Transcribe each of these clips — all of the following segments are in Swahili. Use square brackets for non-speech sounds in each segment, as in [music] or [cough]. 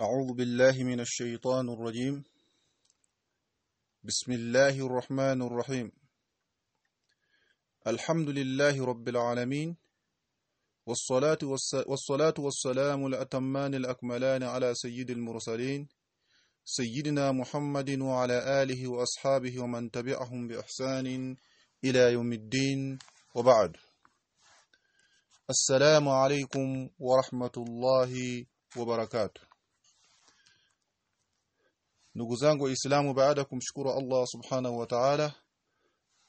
أعوذ بالله من الشيطان الرجيم. بسم الله الرحمن الرحيم. الحمد لله رب العالمين والصلاة, والصلاة والسلام الأتمان الأكملان على سيد المرسلين سيدنا محمد وعلى آله وأصحابه ومن تبعهم بإحسان إلى يوم الدين. وبعد. السلام عليكم ورحمة الله وبركاته. Ndugu zangu waislamu baada kumshukuru Allah subhanahu wa ta'ala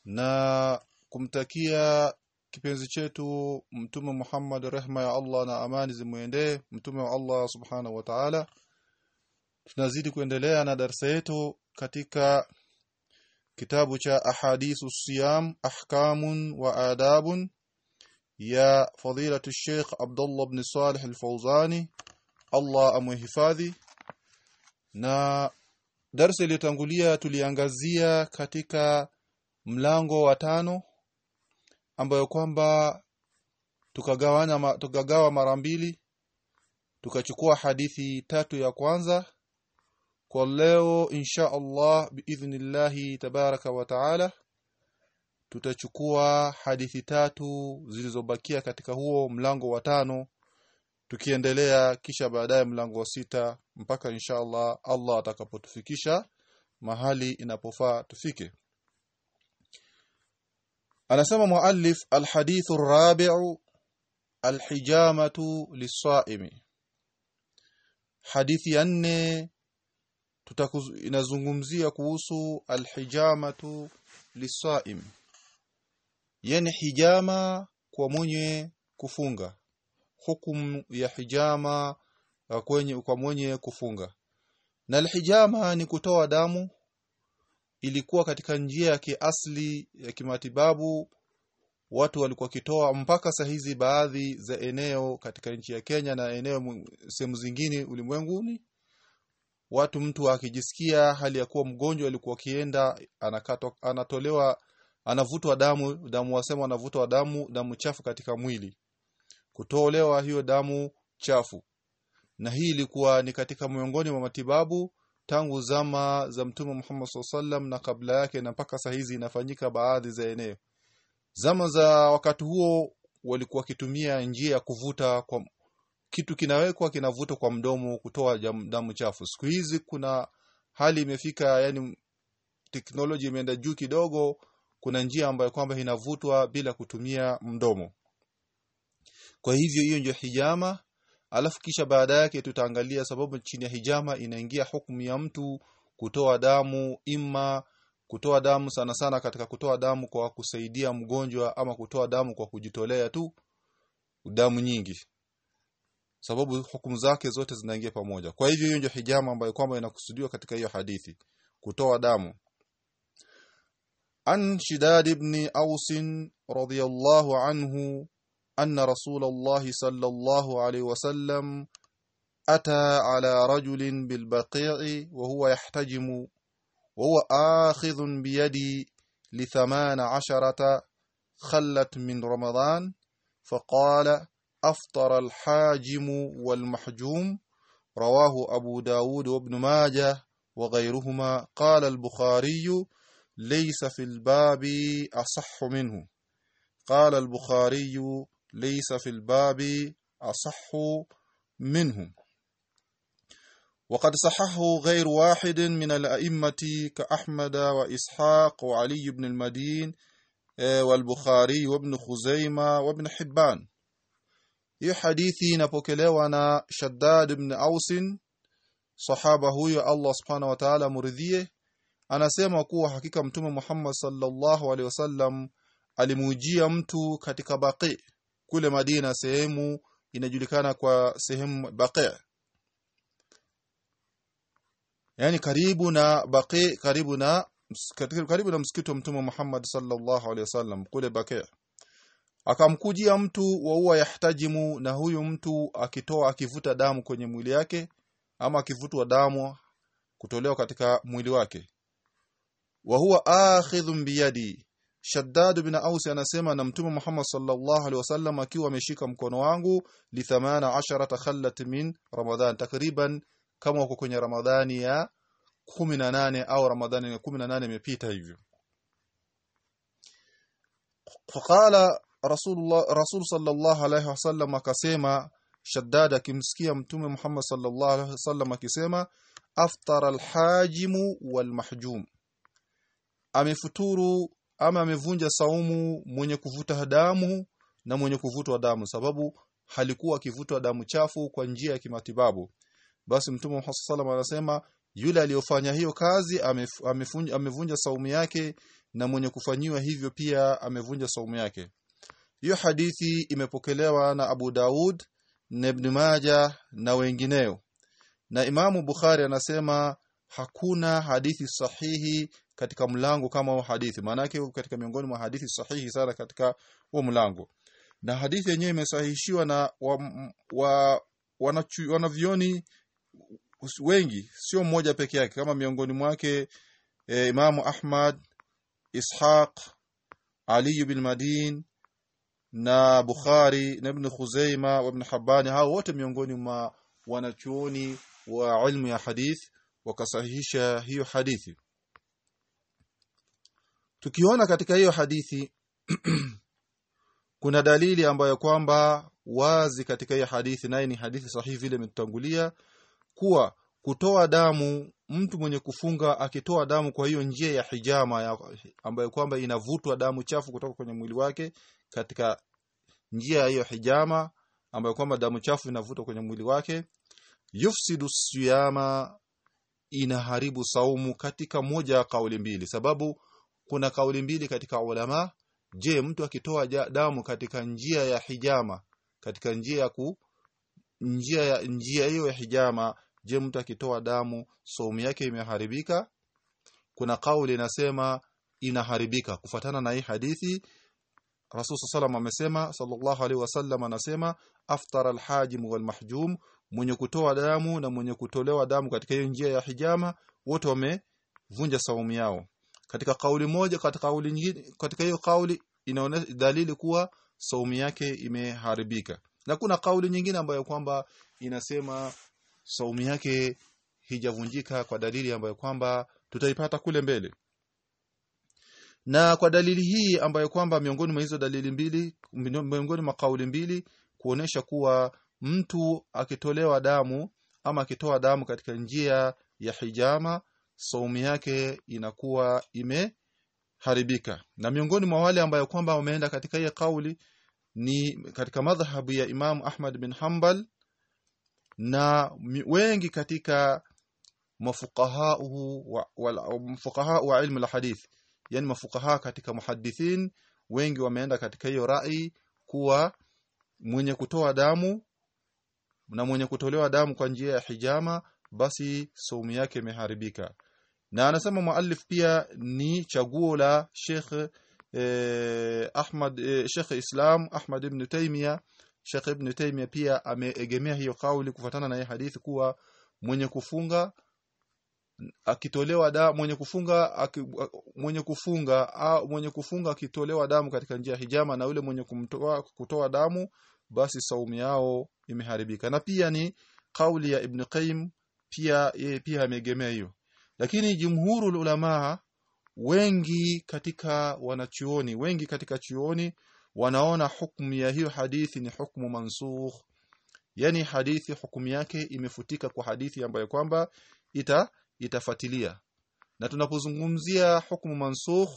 na kumtakia kipenzi chetu mtume Muhammad rehma ya Allah na amani zimuendee mtume wa Allah subhanahu wa ta'ala tunazidi kuendelea na darasa yetu katika kitabu cha ahadithu siyam ahkamun wa adabun ya fadilatu Sheikh Abdullah ibn Salih al-Fawzani Allah amuhifadhi na darsa iliyotangulia tuliangazia katika mlango wa tano ambayo kwamba tukagawana tukagawa mara mbili tukachukua hadithi tatu ya kwanza. Kwa leo insha Allah biidhnillahi tabaraka wa taala tutachukua hadithi tatu zilizobakia katika huo mlango wa tano tukiendelea kisha baadaye mlango wa sita mpaka insha Allah Allah atakapotufikisha mahali inapofaa tufike. Anasema muallif alhadithu rabiu alhijamatu lisaimi hadithi ya nne inazungumzia kuhusu alhijamatu lisaim yani hijama kwa mwenye kufunga hukumu ya hijama kwenye kwa mwenye kufunga. Na alhijama ni kutoa damu. Ilikuwa katika njia ya kiasli ya kimatibabu. Watu walikuwa kitoa mpaka saa hizi baadhi za eneo katika nchi ya Kenya na eneo sehemu zingine ulimwenguni. Watu mtu akijisikia hali ya kuwa mgonjwa alikuwa kienda anakatwa anatolewa anavutwa damu. Damu wasema anavutwa damu damu chafu katika mwili kutolewa hiyo damu chafu. Na hii ilikuwa ni katika miongoni mwa matibabu tangu zama za mtume Muhammad sallam na kabla yake na mpaka saa hizi inafanyika baadhi za eneo. Zama za wakati huo walikuwa kitumia njia ya kuvuta kwa kitu kinawekwa kinavuta kwa mdomo kutoa damu chafu. Siku hizi kuna hali imefika yani teknolojia imeenda juu kidogo kuna njia ambayo kwamba inavutwa bila kutumia mdomo kwa hivyo hiyo ndio hijama. Alafu kisha baada yake tutaangalia sababu chini ya hijama inaingia hukumu ya mtu kutoa damu imma kutoa damu sana sana katika kutoa damu kwa kusaidia mgonjwa ama kutoa damu kwa kujitolea tu damu nyingi. Sababu hukumu zake zote zinaingia pamoja. Kwa hivyo hiyo ndio hijama ambayo kwamba inakusudiwa katika hiyo hadithi kutoa damu. An shidad ibn aus radiyallahu anhu أن رسول الله صلى الله عليه وسلم أتى على رجل بالبقيع وهو يحتجم وهو آخذ بيدي لثمان عشرة خلت من رمضان فقال أفطر الحاجم والمحجوم رواه أبو داود وابن ماجه وغيرهما قال البخاري ليس في الباب أصح منه قال البخاري ليس في الباب أصح منه وقد صححه غير واحد من الأئمة كأحمد وإسحاق وعلي بن المدين آه، والبخاري وابن خزيمة وابن حبان. في حديثي نبوكليوانا شداد بن أوس صحابة هو الله سبحانه وتعالى مرذيه أنا سيما قوة حقيقة محمد صلى الله عليه وسلم alimujia mtu katika kule Madina sehemu inajulikana kwa sehemu Baqi. Yani karibu na Baqi karibu na karibu na msikiti wa mtume Muhammad sallallahu alaihi wasallam kule Baqi. Akamkujia mtu wa huwa yahtajimu na huyu mtu akitoa akivuta damu kwenye mwili yake ama akivutwa damu kutolewa katika mwili wake. Wa huwa akhidhu biyadi Shaddad bin Aus anasema na Mtume Muhammad sallallahu alaihi wasallam akiwa ameshika mkono wangu li 18 khallat min Ramadhan takriban kama uko kwenye Ramadhani ya 18 au Ramadhani ya 18 imepita hivyo. Faqala rasulullah rasul sallallahu alaihi wasallam akasema shaddad akimsikia mtume Muhammad sallallahu alaihi wasallam akisema aftara alhajimu walmahjum amefuturu ama amevunja saumu mwenye kuvuta damu na mwenye kuvutwa damu sababu halikuwa akivutwa damu chafu kwa njia ya kimatibabu. Basi mtume Muhammad sallallahu anasema yule aliyofanya hiyo kazi amevunja, saumu yake na mwenye kufanyiwa hivyo pia amevunja saumu yake. Hiyo hadithi imepokelewa na Abu Daud na Ibn Majah na wengineo. Na Imamu Bukhari anasema hakuna hadithi sahihi katika mlango kama wa hadithi. Yake katika miongoni mwa hadithi sahihi sana katika huo mlango. Na hadithi yenyewe imesahishiwa na wa, wa, wanavyoni wengi sio mmoja peke yake. Kama miongoni mwake e, Imamu Ahmad Ishaq Ali bin Madin na Bukhari na Ibn Khuzaima wa Ibn Hibban. Hao wote miongoni mwa wanachuoni wa ilmu ya hadith wakasahihisha hiyo hadithi tukiona katika hiyo hadithi [clears throat] kuna dalili ambayo kwamba wazi katika hiyo hadithi naye ni hadithi sahihi vile imetutangulia kuwa kutoa damu mtu mwenye kufunga akitoa damu kwa hiyo njia ya hijama ya, ambayo kwamba inavutwa damu chafu kutoka kwenye mwili wake katika njia hiyo hijama ambayo kwamba damu chafu inavutwa kwenye mwili wake yufsidu siyama inaharibu saumu katika moja ya kauli mbili. Sababu kuna kauli mbili katika ulama. Je mtu akitoa damu katika njia ya hijama katika njia ya ku njia ya njia hiyo ya hijama je mtu akitoa damu saumu yake imeharibika? Kuna kauli inasema inaharibika. Kufatana na hii hadithi Rasul sallam amesema sallallahu alaihi wasallam anasema aftara alhajim walmahjum mwenye kutoa damu na mwenye kutolewa damu katika hiyo njia ya hijama wote wamevunja saumu yao katika kauli moja katika kauli nyingine katika hiyo kauli inaonyesha dalili kuwa saumu yake imeharibika. Na kuna kauli nyingine ambayo kwamba inasema saumu yake hijavunjika kwa dalili ambayo kwamba tutaipata kule mbele. Na kwa dalili hii ambayo kwamba miongoni mwa hizo dalili mbili miongoni mwa kauli mbili kuonesha kuwa mtu akitolewa damu ama akitoa damu katika njia ya hijama saumu yake inakuwa imeharibika. Na miongoni mwa wale ambayo kwamba wameenda katika hiyo kauli ni katika madhhabu ya Imam Ahmad bin Hanbal na wengi katika mafuqaha wa, wa, wa ilmu alhadith yani mafuqaha katika muhaddithin wengi wameenda katika hiyo rai kuwa mwenye kutoa damu na mwenye kutolewa damu kwa njia ya hijama basi saumu yake imeharibika na anasema muallif pia ni chaguo la Sheikh eh, Ahmad eh, Sheikh Islam Ahmad ibn Taymiyyah Sheikh Ibn Taymiyyah pia ameegemea hiyo kauli kufatana na hii hadithi kuwa mwenye kufunga akitolewa damu mwenye kufunga aki, mwenye kufunga au mwenye kufunga akitolewa damu katika njia hijama na yule mwenye kumtoa kutoa damu basi saumu yao imeharibika. Na pia ni kauli ya Ibn Qayyim pia yeye pia ameegemea hiyo lakini jumhurul ulama wengi katika wanachuoni wengi katika chuoni wanaona hukumu ya hiyo hadithi ni hukumu mansukh. Yani hadithi hukumu yake imefutika kwa hadithi ambayo kwamba ita itafatilia na tunapozungumzia hukumu mansukh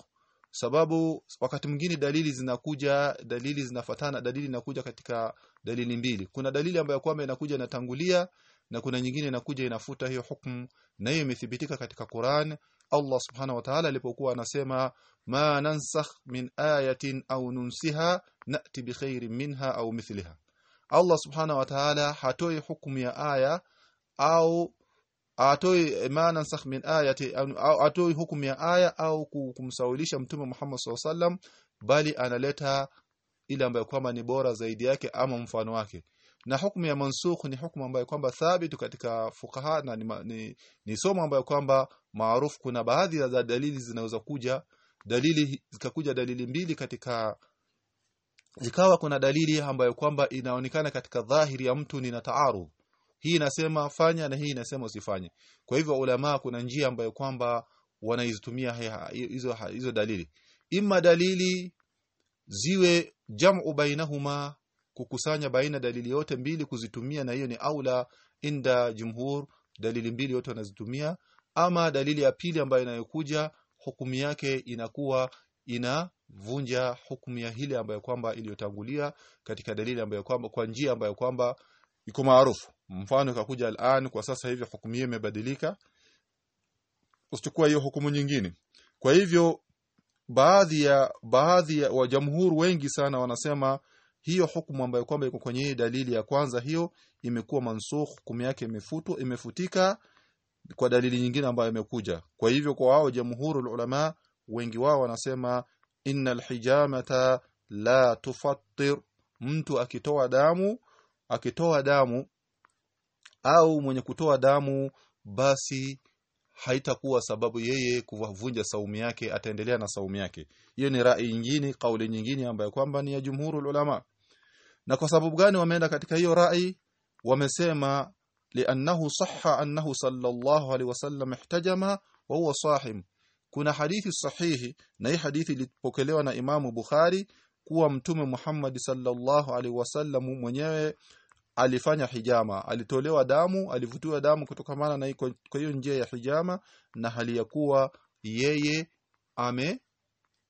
sababu wakati mwingine dalili zinakuja dalili zinafatana dalili inakuja katika dalili mbili. Kuna dalili ambayo kwamba inakuja inatangulia na kuna nyingine inakuja inafuta hiyo hukumu na hiyo imethibitika katika Qur'an. Allah subhanahu wa ta'ala alipokuwa anasema ma nansakh min ayatin au nunsiha nati bikhairin minha au mithliha. Allah subhanahu wa ta'ala hatoi hukumu ya aya au atoi ma nansakh min ayati au atoi hukumu ya aya au kumsawilisha mtume Muhammad SAW bali analeta ile ambayo kwamba ni bora zaidi yake ama mfano wake na hukumu ya mansukh ni hukumu ambayo kwamba thabitu katika fukaha na ni, ni, ni somo ambayo kwamba maarufu. Kuna baadhi ya dalili zinaweza kuja dalili zikakuja dalili mbili katika zikawa kuna dalili ambayo kwamba inaonekana katika dhahiri ya mtu ni na taarudh. Hii inasema fanya na hii inasema usifanye. Kwa hivyo ulama kuna njia ambayo kwamba wanaizitumia hizo hizo dalili. Imma dalili ziwe jam'u bainahuma kukusanya baina dalili yote mbili kuzitumia na hiyo ni aula inda jumhur dalili mbili yote wanazitumia. Ama dalili ya pili ambayo inayokuja hukumu yake inakuwa inavunja hukumu ya hile ambayo kwamba iliyotangulia katika dalili ambayo kwamba kwa njia ambayo kwamba iko maarufu. Mfano ikakuja al'an kwa sasa hivi hukumu hiyo imebadilika. Usichukua hiyo hukumu nyingine. Kwa hivyo baadhi ya baadhi ya wajamhuri wengi sana wanasema hiyo hukumu ambayo kwamba iko kwenye hii dalili ya kwanza hiyo imekuwa mansukh hukumu yake imefutwa imefutika kwa dalili nyingine ambayo imekuja. Kwa hivyo kwa wao jamhurul ulama wengi wao wanasema innal hijamata la tufattir mtu akitoa damu akitoa damu au mwenye kutoa damu basi haitakuwa sababu yeye kuvunja saumu yake ataendelea na saumu yake. Hiyo ni rai nyingine kauli nyingine ambayo kwamba ni ya jumhuru ulama. Na kwa sababu gani wameenda katika hiyo rai? Wamesema liannahu sahha annahu sallallahu alaihi wasallam ihtajama wa huwa sahim. Kuna hadithi sahihi na hii hadithi ilipokelewa na Imamu Bukhari kuwa mtume Muhammad sallallahu alaihi wasallam mwenyewe alifanya hijama. Alitolewa damu alivutiwa damu kutokamana na kwa hiyo njia ya hijama na hali ya kuwa yeye ame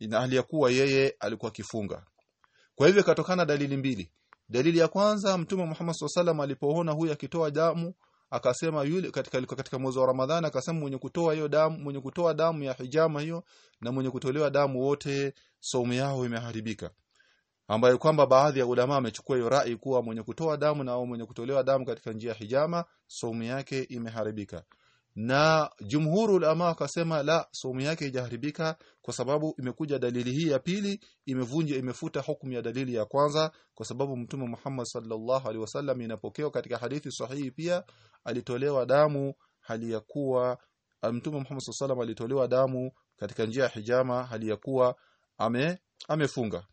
na hali ya kuwa yeye alikuwa kifunga kwa hivyo katokana dalili mbili. Dalili ya kwanza mtume Muhammad SAW alipoona huyu akitoa damu akasema yule katika katika mwezi wa Ramadhani akasema mwenye kutoa hiyo damu mwenye kutoa damu ya hijama hiyo na mwenye kutolewa damu wote saumu yao imeharibika ambayo kwamba baadhi ya ulama wamechukua hiyo rai kuwa mwenye kutoa damu na au mwenye kutolewa damu katika njia hijama saumu yake imeharibika. Na jumhuru ulama wakasema la saumu yake haijaharibika kwa sababu imekuja dalili hii ya pili imevunja imefuta hukumu ya dalili ya kwanza kwa sababu mtume Muhammad sallallahu alaihi wasallam inapokewa katika hadithi sahihi pia alitolewa damu hali ya kuwa mtume Muhammad sallallahu alaihi alitolewa damu katika njia ya hijama hali ya kuwa ame amefunga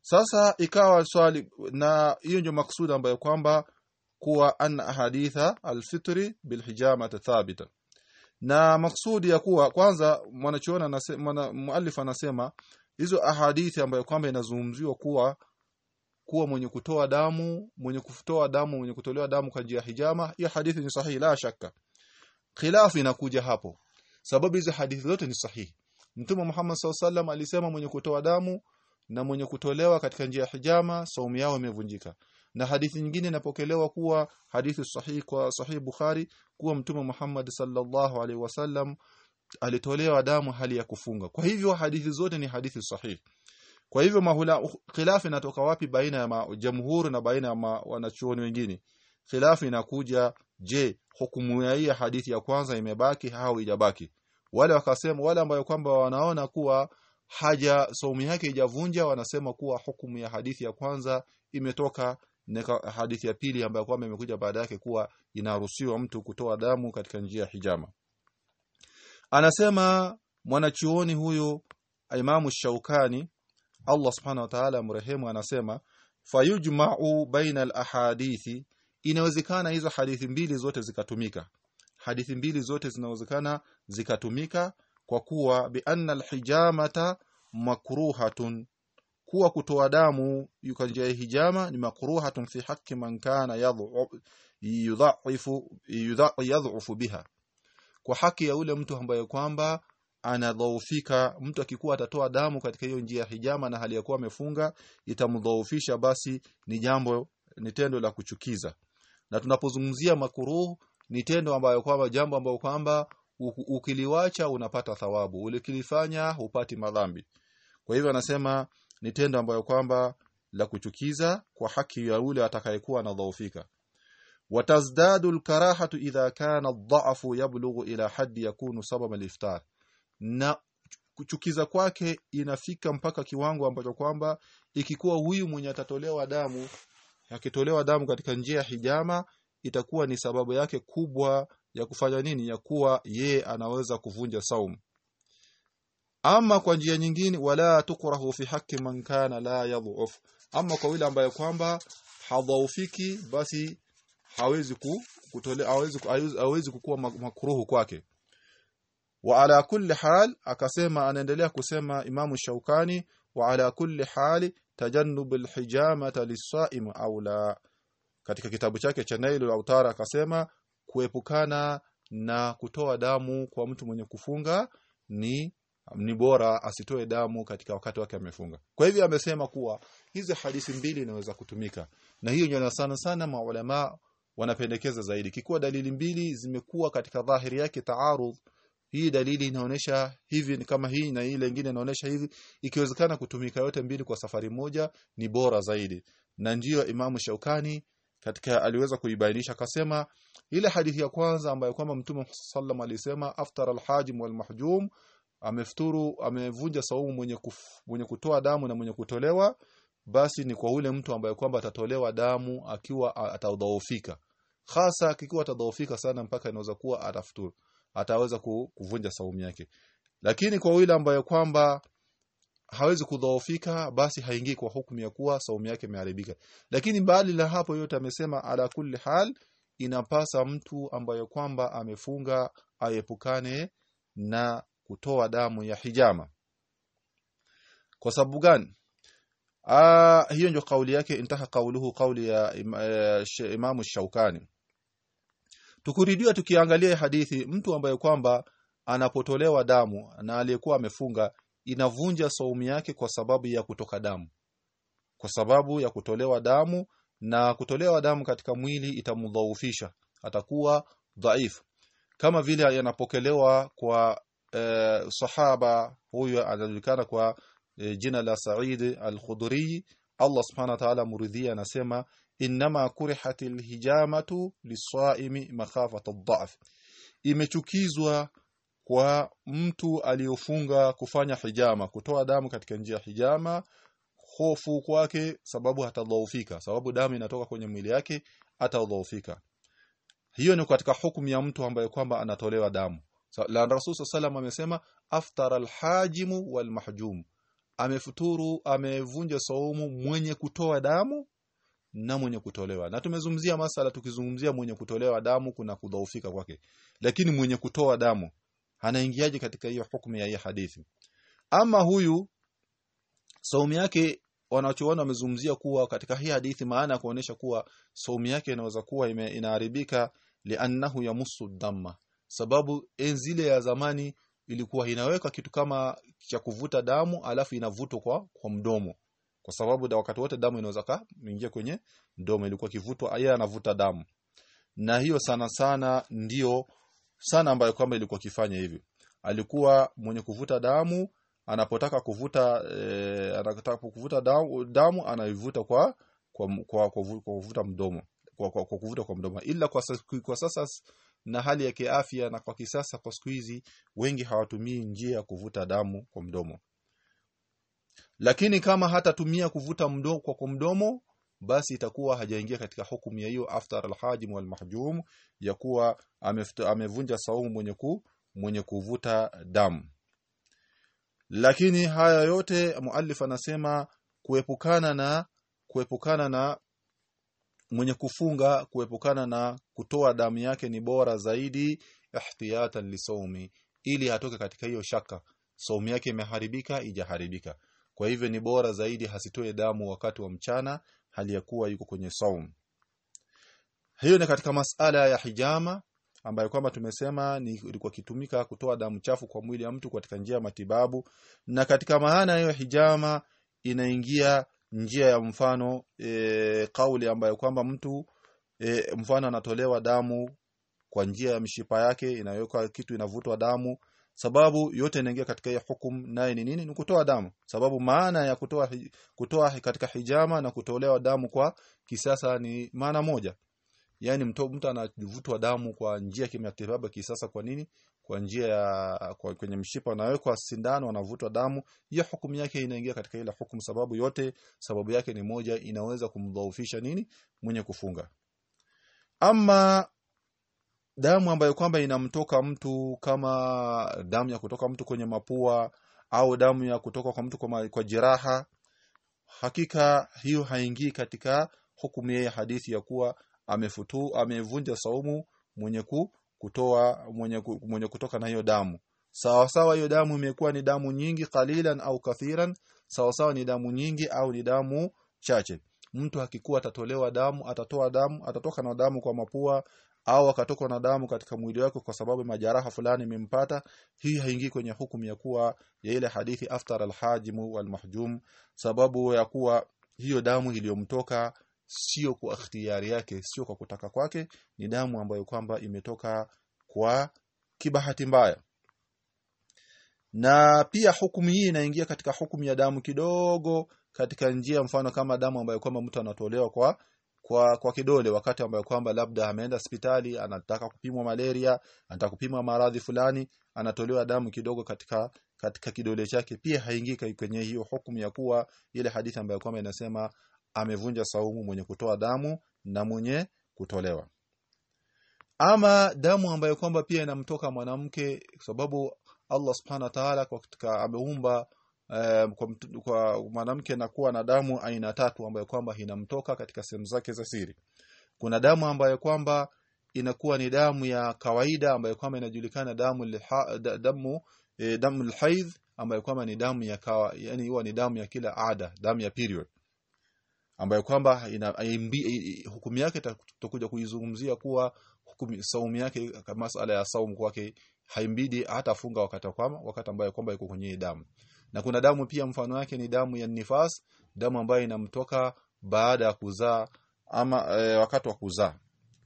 sasa ikawa swali na hiyo ndio maksudi ambayo kwamba kuwa anna ahaditha alfitri bilhijama thabita. Na maksudi ya kuwa kwanza mwanachoona mwana, muallif anasema hizo ahadithi ambayo kwamba inazungumziwa kuwa kuwa mwenye kutoa damu mwenye kutoa damu mwenye kutolewa damu kwa njia hijama hiyo hadithi ni sahihi la shaka khilafu inakuja hapo. Sababu hizo hadithi zote ni sahihi. Mtume Muhammad SAW alisema mwenye kutoa damu na mwenye kutolewa katika njia ya hijama saumu yao imevunjika. Na hadithi nyingine inapokelewa kuwa hadithi sahihi kwa sahihi Bukhari kuwa mtume Muhammad sallallahu alaihi wasallam alitolewa damu hali ya kufunga. Kwa hivyo hadithi zote ni hadithi sahihi kwa hivyo mahula khilafu inatoka wapi baina ya jamhuri na baina ya wanachuoni wengine? Khilafu inakuja je hukumu ya hii hadithi ya kwanza imebaki au ijabaki wale wakasema wale ambao kwamba wanaona kuwa haja saumu yake ijavunja wanasema kuwa hukumu ya hadithi ya kwanza imetoka na hadithi ya pili ambayo kwamba imekuja baada yake kuwa inaruhusiwa mtu kutoa damu katika njia ya hijama. Anasema mwanachuoni huyu Imamu Shaukani Allah subhanahu wa ta'ala mrehemu anasema fayujma'u baina al-ahadithi inawezekana hizo hadithi mbili zote zikatumika. Hadithi mbili zote zinawezekana zikatumika kwa kuwa bi anna al-hijamata makruhatun kuwa kutoa damu kwa njia ya hijama ni makruhatun fi haqqi man kana yudha'ifu yudha'ifu biha. Kwa haki ya ule mtu ambaye kwamba anadhoofika mtu akikuwa atatoa damu katika hiyo njia ya hijama na hali ya kuwa amefunga itamdhoofisha basi ni jambo ni tendo la kuchukiza. Na tunapozungumzia makuruh ni tendo ambayo kwamba jambo ambayo kwamba ukiliwacha unapata thawabu ulikilifanya hupati madhambi. Kwa hivyo anasema ni tendo ambayo kwamba la kuchukiza kwa haki ya yule atakayekuwa anadhoofika. Watazdadu alkarahatu idha kana adhafu yablughu ila haddi yakunu sababa aliftar na kuchukiza kwake inafika mpaka kiwango ambacho kwamba ikikuwa huyu mwenye atatolewa damu akitolewa damu katika njia ya hijama itakuwa ni sababu yake kubwa ya kufanya nini? Ya kuwa ye anaweza kuvunja saum ama kwa njia nyingine wala tukrahu fi haki man kana la yadhuf. Ama kwa yule ambaye kwamba hadhaufiki basi hawezi ku, kutole hawezi hawezi kukuwa makruhu kwake. Wa ala kulli hal akasema anaendelea kusema imamu shaukani wa ala kulli hali tajannub alhijamata lisaim au la. Katika kitabu chake cha Nailul Autar akasema kuepukana na kutoa damu kwa mtu mwenye kufunga ni ni bora asitoe damu katika wakati wake amefunga. Kwa hivyo amesema kuwa hizi hadithi mbili inaweza kutumika. Na hiyo ndio sana sana maulama wanapendekeza zaidi. Kikuwa dalili mbili zimekuwa katika dhahiri yake taarudh, hii dalili inaonesha hivi kama hii na ile nyingine inaonesha hivi, ikiwezekana kutumika yote mbili kwa safari moja ni bora zaidi. Na ndiyo Imamu Shaukani katika aliweza kuibainisha akasema ile hadithi ya kwanza ambayo kwamba Mtume sallam alisema aftara alhajim walmahjum amefuturu amevunja saumu mwenye kuf, mwenye kutoa damu na mwenye kutolewa basi ni kwa ule mtu ambaye kwamba atatolewa damu akiwa atadhoofika. Hasa akiwa atadhoofika sana mpaka inaweza kuwa atafuturu ataweza kuvunja saumu yake. Lakini kwa ule ambaye kwamba hawezi kudhoofika basi haingii kwa hukumu ya kuwa saumu yake imeharibika. Lakini mbali la hapo yote amesema ala kulli hal inapasa mtu ambaye kwamba amefunga aepukane na kutoa damu ya hijama. Kwa sababu gani? Ah, hiyo ndio kauli yake intaha kauluhu kauli ya ima, e, Imamu Shaukani. Tukuridia tukiangalia hadithi mtu ambaye kwamba anapotolewa damu na aliyekuwa amefunga inavunja saumu yake kwa sababu ya kutoka damu. Kwa sababu ya kutolewa damu na kutolewa damu katika mwili itamdhaufisha atakuwa dhaifu. Kama vile yanapokelewa kwa e, sahaba huyu anajulikana kwa e, jina la Sa'id al-Khudri Allah subhanahu wa ta'ala muridhia anasema inma kurihatil hijamatu lisaimi makhafata ad-da'f imechukizwa kwa mtu aliyofunga kufanya hijama kutoa damu katika njia ya hijama hofu kwake sababu hatadhaufika sababu damu inatoka kwenye mwili yake atadhaufika hiyo ni katika hukumu ya mtu ambaye kwamba anatolewa damu. La Rasul sallam amesema aftara alhajimu walmahjum. Amefuturu amevunja saumu mwenye kutoa damu na mwenye kutolewa. Na tumezungumzia masala tukizungumzia mwenye kutolewa damu kuna kudhaufika kwake. Lakini mwenye kutoa damu anaingiaje katika hiyo hukumu ya hii hadithi? Ama huyu saumu yake wanachoona wamezungumzia kuwa katika hii hadithi maana ya kuonesha kuwa saumu yake inaweza kuwa inaharibika liannahu yamussu damma. Sababu enzile ya zamani ilikuwa inaweka kitu kama cha kuvuta damu alafu inavutwa kwa kwa mdomo. Kwa sababu da wakati wote damu inaweza kaingia kwenye mdomo ilikuwa kivutwa aya anavuta damu. Na hiyo sana sana ndio sana ambayo kwamba ilikuwa kifanya hivi alikuwa mwenye kuvuta damu anapotaka kuvuta e, anataka kuvuta damu, damu anaivuta kwa kwa, kwa, kwa, kwa kuvuta mdomo kwa, kwa, kwa kuvuta kwa mdomo. Ila kwa, kwa sasa na hali ya kiafya na kwa kisasa kwa siku hizi wengi hawatumii njia ya kuvuta damu kwa mdomo. Lakini kama hatatumia kuvuta mdomo kwa, kwa mdomo basi itakuwa hajaingia katika hukumu ya hiyo aftar alhajim walmahjum ya kuwa amevunja saumu mwenye ku, mwenye kuvuta damu lakini haya yote muallif anasema kuepukana na kuepukana na mwenye kufunga kuepukana na kutoa damu yake ni bora zaidi ihtiyatan lisaumi ili atoke katika hiyo shaka. Saumu yake imeharibika ijaharibika. Kwa hivyo ni bora zaidi hasitoe damu wakati wa mchana hali ya kuwa yuko kwenye saum. Hiyo ni katika masala ya hijama ambayo kwamba tumesema ni ilikuwa kitumika kutoa damu chafu kwa mwili ya mtu katika njia ya matibabu. Na katika maana hiyo hijama inaingia njia ya mfano e, kauli ambayo kwamba mtu e, mfano anatolewa damu kwa njia ya mishipa yake inawekwa kitu inavutwa damu sababu yote inaingia katika ya hukum naye ni nini? Ni kutoa damu. Sababu maana ya kutoa kutoa katika hijama na kutolewa damu kwa kisasa ni maana moja. Yani mtu, mtu anavutwa damu kwa njia ya kimatibabu kisasa kwa nini? Kwa njia ya kwa, kwenye mshipa anawekwa sindano anavutwa damu. Hiyo hukumu yake inaingia katika ile hukumu sababu yote sababu yake ni moja inaweza kumdhoofisha nini? Mwenye kufunga. Ama damu ambayo kwamba inamtoka mtu kama damu ya kutoka mtu kwenye mapua au damu ya kutoka kwa mtu kwa, kwa jeraha hakika hiyo haingii katika hukumu ya hadithi ya kuwa amefutu amevunja saumu mwenye ku, kutoa mwenye, ku, mwenye kutoka na hiyo damu. Sawa sawa hiyo damu imekuwa ni damu nyingi kalilan au kathiran sawa sawa ni damu nyingi au ni damu chache. Mtu akikuwa atatolewa damu atatoa damu atatoka na damu kwa mapua au akatokwa na damu katika mwili wake kwa sababu majaraha fulani imempata hii haingii kwenye hukumu ya kuwa ya ile hadithi aftar alhajimu walmahjum. Sababu ya kuwa hiyo damu iliyomtoka sio kwa ikhtiyari yake sio kwa kutaka kwake ni damu ambayo kwamba imetoka kwa kibahati mbaya. Na pia hukumu hii inaingia katika hukumu ya damu kidogo katika njia mfano kama damu ambayo kwamba mtu anatolewa kwa kwa kwa kidole wakati ambayo kwamba labda ameenda hospitali anataka kupimwa malaria anataka kupimwa maradhi fulani anatolewa damu kidogo katika katika kidole chake pia haingii kwenye hiyo hukumu ya kuwa ile hadithi ambayo kwamba inasema amevunja saumu mwenye kutoa damu na mwenye kutolewa. Ama damu ambayo kwamba pia inamtoka mwanamke sababu Allah subhanahu wa ta'ala katika ameumba kwa, kwa mwanamke na kuwa na damu aina tatu ambayo kwamba inamtoka katika sehemu zake za siri. Kuna damu ambayo kwamba inakuwa ni damu ya kawaida ambayo kwamba inajulikana damu liha, damu e, damu alhaidh ambayo kwamba ni damu ya kawa, yani huwa ni damu ya kila ada damu ya period. Ambayo kwamba hukumu yake tutakuja kuizungumzia kuwa hukumu saumu yake masala ya saumu kwake haimbidi hata funga wakati kwamba wakati ambayo kwamba iko kwenye damu na kuna damu pia mfano wake ni damu ya nifas damu ambayo inamtoka baada ya kuzaa ama e, wakati wa kuzaa.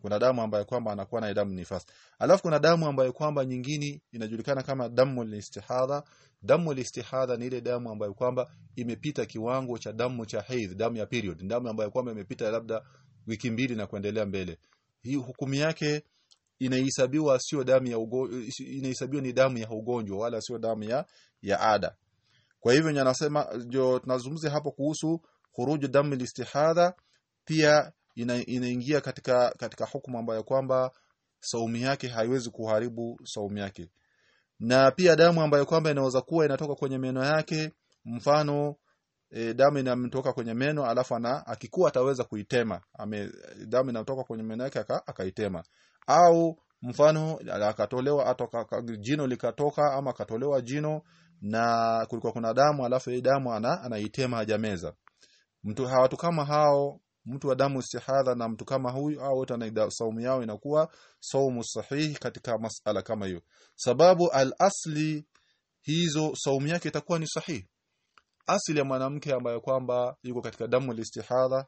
Kuna damu ambayo kwamba anakuwa na damu nifas. Alafu kuna damu ambayo kwamba nyingine inajulikana kama damu listihadha. Damu listihadha ni ile damu ambayo kwamba imepita kiwango cha damu cha haidh damu ya period. Damu ambayo kwamba imepita labda wiki mbili na kuendelea mbele. Hii hukumu yake inahesabiwa sio damu ya inahesabiwa ni damu ya ugonjwa wala sio damu ya ya ada kwa hivyo anasema ndio tunazungumzia hapo kuhusu khuruju damu listihadha pia ina, inaingia katika katika hukumu ambayo kwamba saumu yake haiwezi kuharibu saumu yake. Na pia damu ambayo kwamba inaweza kuwa inatoka kwenye meno yake mfano e, damu inamtoka kwenye meno alafu ana akikuwa ataweza kuitema. Ame damu inatoka kwenye meno yake akaitema. Au mfano akatolewa atoka jino likatoka ama akatolewa jino na kulikuwa kuna damu alafu ile damu ana, anaitema hajameza mtu watu kama hao mtu wa damu istihadha na mtu kama huyu au wote saumu yao inakuwa saumu sahihi katika masala kama hiyo. Sababu al-asli hizo saumu yake itakuwa ni sahihi. Asili ya mwanamke ambaye kwamba yuko katika damu istihadha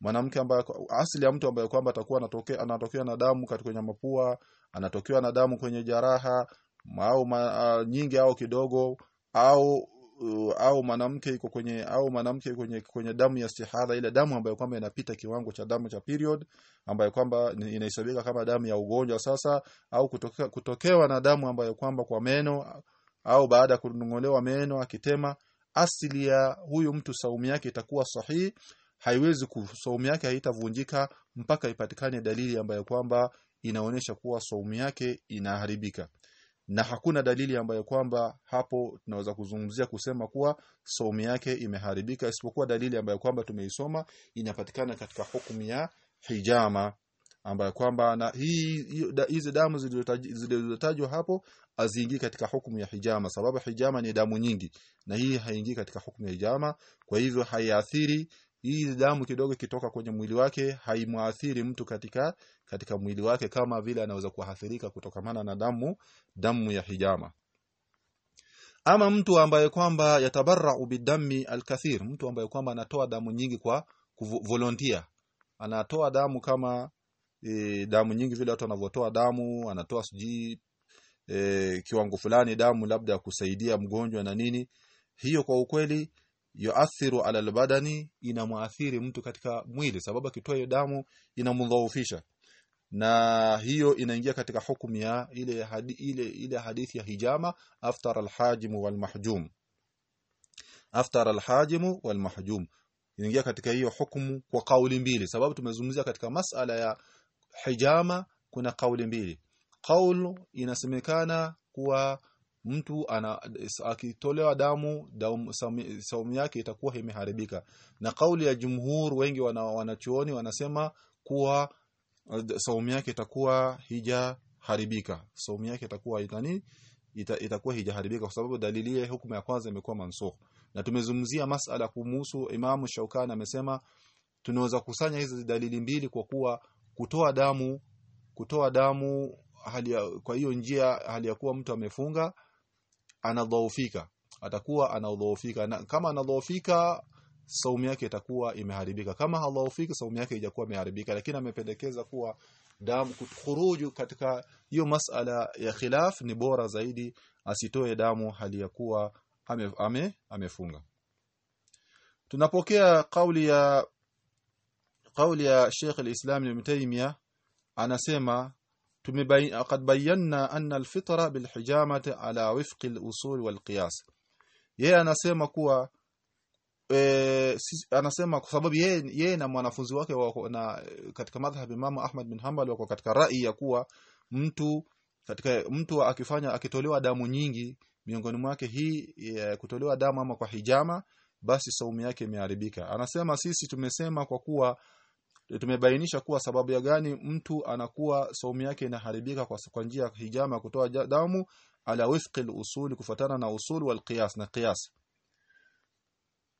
mwanamke ambaye asili ya mtu ambaye kwamba atakuwa anatokea anatokea na damu katika mapua anatokea na damu kwenye jaraha au ma, nyingi au kidogo au uh, au mwanamke iko kwenye au mwanamke kwenye kwenye damu ya stihadha ile damu ambayo kwamba inapita kiwango cha damu cha period ambayo kwamba inahesabika kama damu ya ugonjwa sasa au kutokea, kutokewa na damu ambayo kwamba kwa meno au baada ya kunongolewa meno akitema asili ya huyu mtu saumu yake itakuwa sahihi haiwezi saumu yake haitavunjika mpaka ipatikane dalili ambayo kwamba inaonyesha kuwa saumu yake inaharibika na hakuna dalili ambayo kwamba hapo tunaweza kuzungumzia kusema kuwa saumu yake imeharibika isipokuwa dalili ambayo kwamba tumeisoma inapatikana katika hukumu ya hijama ambayo kwamba na hii hizi damu zilizotajwa hapo aziingii katika hukumu ya hijama. Sababu hijama ni damu nyingi na hii haingii katika hukumu ya hijama kwa hivyo haiathiri hii damu kidogo kitoka kwenye mwili wake haimwathiri mtu katika katika mwili wake kama vile anaweza kuathirika kutokamana na damu damu ya hijama. Ama mtu ambaye kwamba yatabarra'u bidami alkathir mtu ambaye kwamba anatoa damu nyingi kwa volunteer. Anatoa damu kama e, damu nyingi vile watu wanavyotoa damu anatoa siji e, kiwango fulani damu labda kusaidia mgonjwa na nini. Hiyo kwa ukweli yuathiru ala albadani inamwathiri mtu katika mwili. Sababu akitoa hiyo damu inamdhoofisha na hiyo inaingia katika hukumu ya ile hadi, ile ile hadithi ya hijama aftar alhajim walmahjum. Aftar alhajim walmahjum. Inaingia katika hiyo hukumu kwa kauli mbili. Sababu tumezungumzia katika masala ya hijama kuna kauli mbili. Kaulu inasemekana kuwa mtu ana akitolewa damu, saumu yake itakuwa imeharibika. Na kauli ya jumhur wengi wana, wanachuoni wanasema kuwa saumu yake itakuwa hijaharibika. Saumu yake itakuwa itani ita, itakuwa hijaharibika kwa sababu dalili ya hukumu ya kwanza imekuwa mansukh. Na tumezungumzia masala kumhusu Imamu Shaukani amesema tunaweza kusanya hizi dalili mbili kwa kuwa kutoa damu kutoa damu hali ya, kwa hiyo njia hali ya kuwa mtu amefunga anadhoofika. Atakuwa anadhoofika. Na kama anadhoofika saumu yake itakuwa imeharibika. Kama halaufiki saumu yake ijakuwa imeharibika lakini amependekeza kuwa damu khuruju katika hiyo masala ya khilaf ni bora zaidi asitoe damu hali ya kuwa ame, ame, amefunga. Tunapokea kauli ya kauli ya Sheikh al-Islam Ibn Taymiyyah anasema tumebayin qad bayyana anna al-fitra bil hijamati ala wifqi al-usul wal qiyas. Yeye anasema kuwa e, si, anasema kwa sababu yeye ye na mwanafunzi wake wako na katika madhhab Imam Ahmad bin Hanbal wako katika rai ya kuwa mtu katika mtu akifanya akitolewa damu nyingi miongoni mwake hii ya kutolewa damu ama kwa hijama basi saumu yake imeharibika. Anasema sisi tumesema kwa kuwa tumebainisha kuwa sababu ya gani mtu anakuwa saumu yake inaharibika kwa, kwa njia ya hijama kutoa damu? Ala wifqi al-usul kufatana na usul wal qiyas na qiyas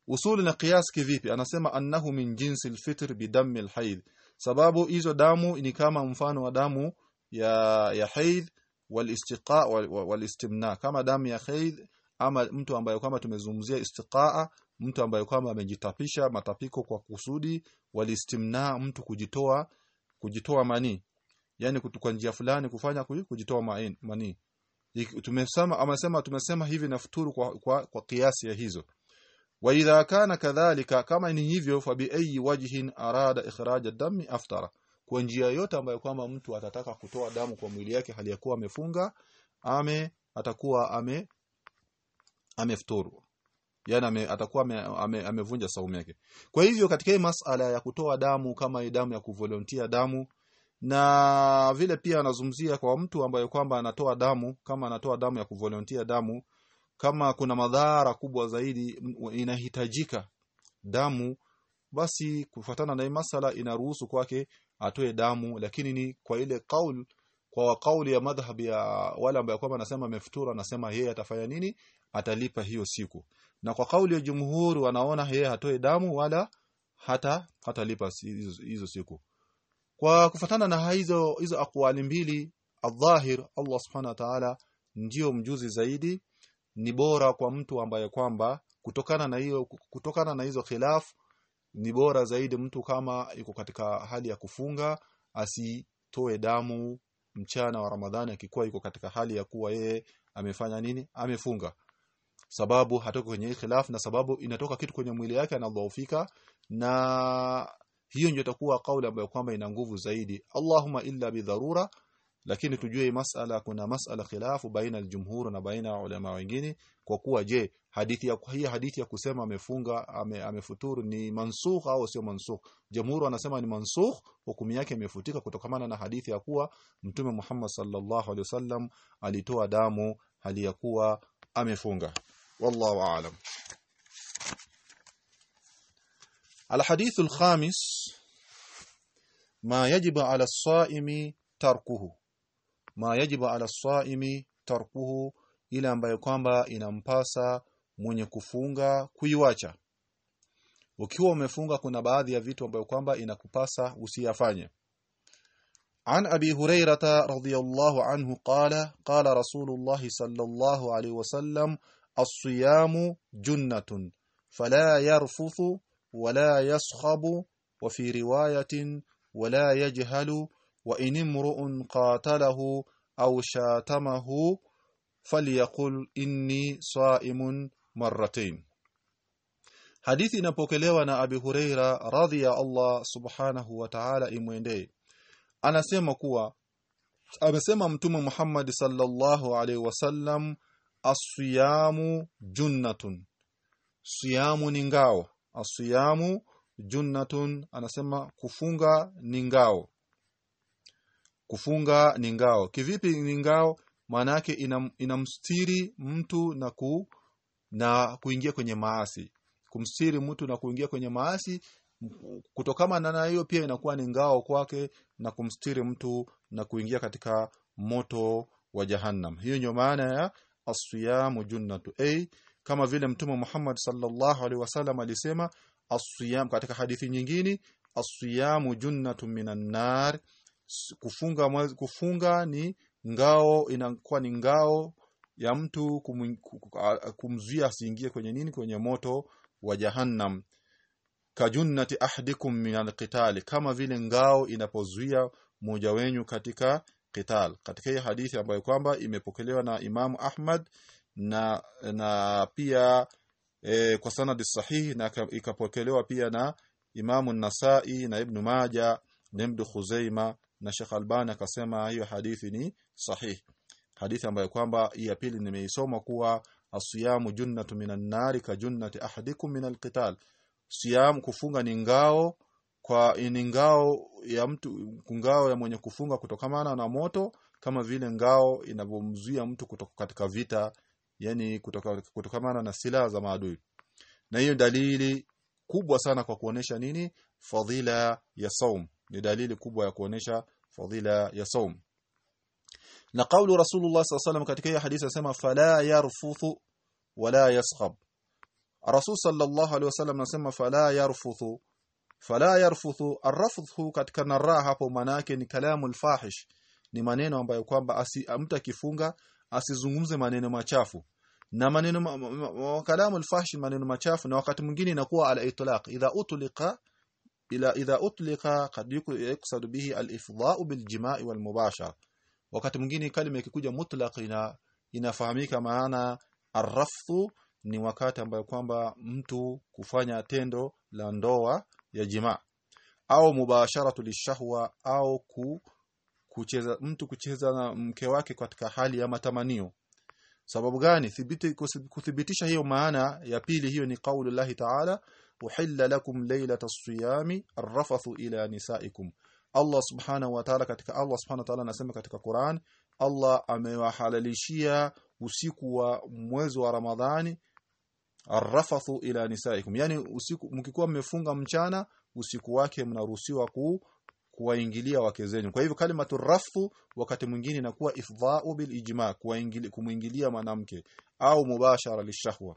usul na kiasi kivipi? Anasema annahu min jinsi alfitr bidami al-haid sababu hizo damu ni kama mfano wa damu ya ya haid walistiqa walistimna wal istimna kama damu ya haid ama mtu ambaye kwamba tumezungumzia istiqaa mtu ambaye kwamba amejitapisha matapiko kwa kusudi walistimna mtu kujitoa kujitoa mani. Yani kwa njia fulani kufanya kujitoa mani tumesema amesema tumesema hivi nafuturu kwa, kwa, kwa kiasi ya hizo wa idha kana kadhalika kama ni hivyo fa bi ayi wajhin arada ikhraj ad-dami aftara. Kwa njia yote ambayo kwamba mtu atataka kutoa damu kwa mwili yake hali ya kuwa amefunga ame atakuwa ame amefuturu. Yani ame, atakuwa amevunja ame, ame saumu yake. Kwa hivyo katika hii masala ya kutoa damu kama hii damu ya kuvolontia damu na vile pia anazungumzia kwa mtu ambaye kwamba anatoa damu kama anatoa damu ya kuvolontia damu kama kuna madhara kubwa zaidi inahitajika damu basi kufuatana na masala inaruhusu kwake atoe damu. Lakini ni kwa ile kaul kwa kauli ya madhhab ya wale ambao kwamba anasema mefutura anasema yeye atafanya nini? Atalipa hiyo siku. Na kwa kauli ya jumhuri wanaona yeye hatoe damu wala hata hatalipa hizo siku. Kwa kufatana na hizo hizo akwali mbili adhahir Allah subhanahu wa ta'ala ndio mjuzi zaidi ni bora kwa mtu ambaye kwamba kutokana na hiyo kutokana na hizo khilafu ni bora zaidi mtu kama yuko katika hali ya kufunga asitoe damu mchana wa Ramadhani akikuwa yuko katika hali ya kuwa yeye amefanya nini? Amefunga. Sababu hatoka kwenye khilaf na sababu inatoka kitu kwenye mwili yake anadhoofika na hiyo ndio itakuwa kauli ambayo kwamba ina nguvu zaidi. Allahumma illa bidharura lakini tujue masala kuna masala khilafu baina aljumhur na baina ulama wengine kwa kuwa je hadithi ya hii hadithi ya kusema amefunga ame, amefuturu ni mansukh au sio mansukh jamhur wanasema ni mansukh hukumu yake imefutika kutokana na hadithi ya kuwa mtume Muhammad sallallahu alaihi wasallam alitoa damu hali ya kuwa amefunga wallahu aalam الحديث الخامس ما يجب على الصائم تركه ما يجب على الصائم تركه ile ambayo kwamba inampasa mwenye kufunga kuiwacha ukiwa umefunga kuna baadhi ya vitu ambayo kwamba inakupasa usiyafanye عن أبي هريرة رضي الله عنه قال قال رسول الله صلى الله عليه وسلم الصيام جنة فلا يرفث ولا يصخب وفي رواية ولا يجهل وإن امرؤ قاتله أو شاتمه فليقل إني صائم مرتين hadithi inapokelewa na Abi Huraira radhi ya Allah subhanahu wa ta'ala imwendee anasema kuwa amesema mtume Muhammad sallallahu alaihi wasallam asiyamu junnatun siyamu ni ngao asiyamu junnatun anasema kufunga ni ngao kufunga ni ngao. Kivipi ni ngao? Maana yake inam, inamstiri mtu na ku na kuingia kwenye maasi. Kumstiri mtu na kuingia kwenye maasi kutokana na hiyo pia inakuwa ni ngao kwake na kumstiri mtu na kuingia katika moto wa jahannam. Hiyo ndio maana ya asiyamu junnatu. A kama vile mtume Muhammad sallallahu alaihi wasallam alisema asiyam katika hadithi nyingine asiyamu junnatu minan nar kufunga mwezi, kufunga ni ngao inakuwa ni ngao ya mtu kum, kumzuia asiingie kwenye nini? Kwenye moto wa jahannam. Kajunnati ahdikum min alqitali kama vile ngao inapozuia mmoja wenyu katika qital. Katika hii hadithi ambayo kwamba imepokelewa na Imamu Ahmad na na pia e, kwa sanadi sahihi na ikapokelewa pia na Imamu Nasai na Ibn Maja na Ibn Khuzaima na Sheikh Albani akasema hiyo hadithi ni sahihi hadithi ambayo kwamba ya pili nimeisoma kuwa asiyamu junnatu minan nari ka junnati ahadikum min alqital siyam kufunga ni ngao kwa ni ngao ya mtu ngao ya mwenye kufunga kutokamana na moto kama vile ngao inavyomzuia mtu kutoka katika vita yani kutoka kutokamana na silaha za maadui. Na hiyo dalili kubwa sana kwa kuonesha nini? Fadhila ya saum ni dalili kubwa ya kuonesha fadhila ya saum. Na kauli rasulullah sallallahu alaihi katika hii hadithi anasema fala yarfuthu wala yaskhab rasul sallallahu alaihi wasallam anasema fala yarfuthu. Fala yarfuthu arfuthu katika naraa hapo manake ni kalamu alfahish ni maneno ambayo kwamba mtu akifunga asizungumze maneno machafu. Na maneno ma, ma, ma, kalamu alfahish maneno machafu na wakati mwingine inakuwa ala itlaq. Idha utlika ila idha utlika kad yuksad bihi al-ifdha'u bil-jima'i wal-mubashar. Wakati mwingine kalima ikikuja mutlaq ina inafahamika maana arrafu ni wakati ambayo kwamba mtu kufanya tendo la ndoa ya jimaa. Au mubasharatu lishahwa au ku, kucheza mtu kucheza na mke wake katika hali ya matamanio. Sababu gani? Thibiti kuthibitisha hiyo maana ya pili hiyo ni kauli Allah ta'ala uhilla lakum laylata siyami arrafathu ila nisaikum. Allah subhanahu wa ta'ala katika Allah subhanahu wa ta'ala anasema katika Qur'an Allah amewahalalishia usiku wa mwezi wa Ramadhani arrafathu ila nisaikum. Yani usiku mkikuwa mmefunga mchana usiku wake mnaruhusiwa ku kuwaingilia wake zenu. Kwa hivyo kalimatu rafu wakati mwingine inakuwa ifdha'u bil ijma kumuingilia mwanamke au mubashara lishahwa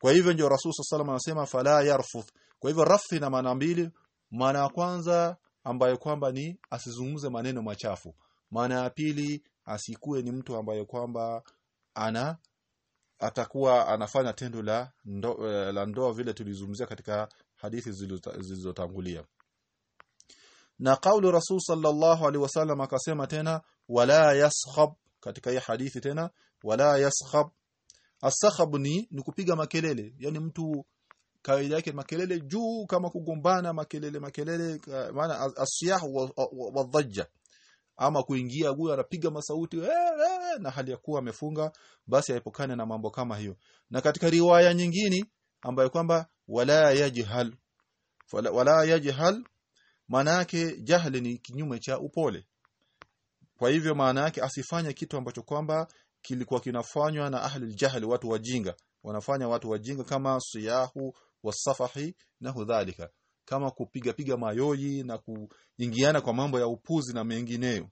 kwa hivyo ndio rasul sallallahu anasema fala yarfuth kwa hivyo rafi na maana mbili. Maana ya kwanza ambayo kwamba ni asizungumze maneno machafu. Maana ya pili asikue ni mtu ambaye kwamba ana atakuwa anafanya tendo la ndo, uh, la ndoa vile tulizungumzia katika hadithi zilizotangulia. Na kauli rasul sallallahu alaihi wasallam akasema tena wala yaskhab katika hii hadithi tena wala yaskhab asakhab ni ni kupiga makelele. Yani mtu kawaida yake makelele juu kama kugombana makelele makelele maana asiyah wa dhajja. Ama kuingia huyo anapiga masauti ee, ee, na hali ya kuwa amefunga basi aepukane na mambo kama hiyo. Na katika riwaya nyingine ambayo kwamba wala yajhal wala yajhal maana yake jahli ni kinyume cha upole. Kwa hivyo maana yake asifanye kitu ambacho kwamba kilikuwa kinafanywa na ahli aljahl watu wajinga. Wanafanya watu wajinga kama siyahu wasafahi na hudhalika kama kupiga piga mayoyi na kuingiana kwa mambo ya upuzi na mengineyo.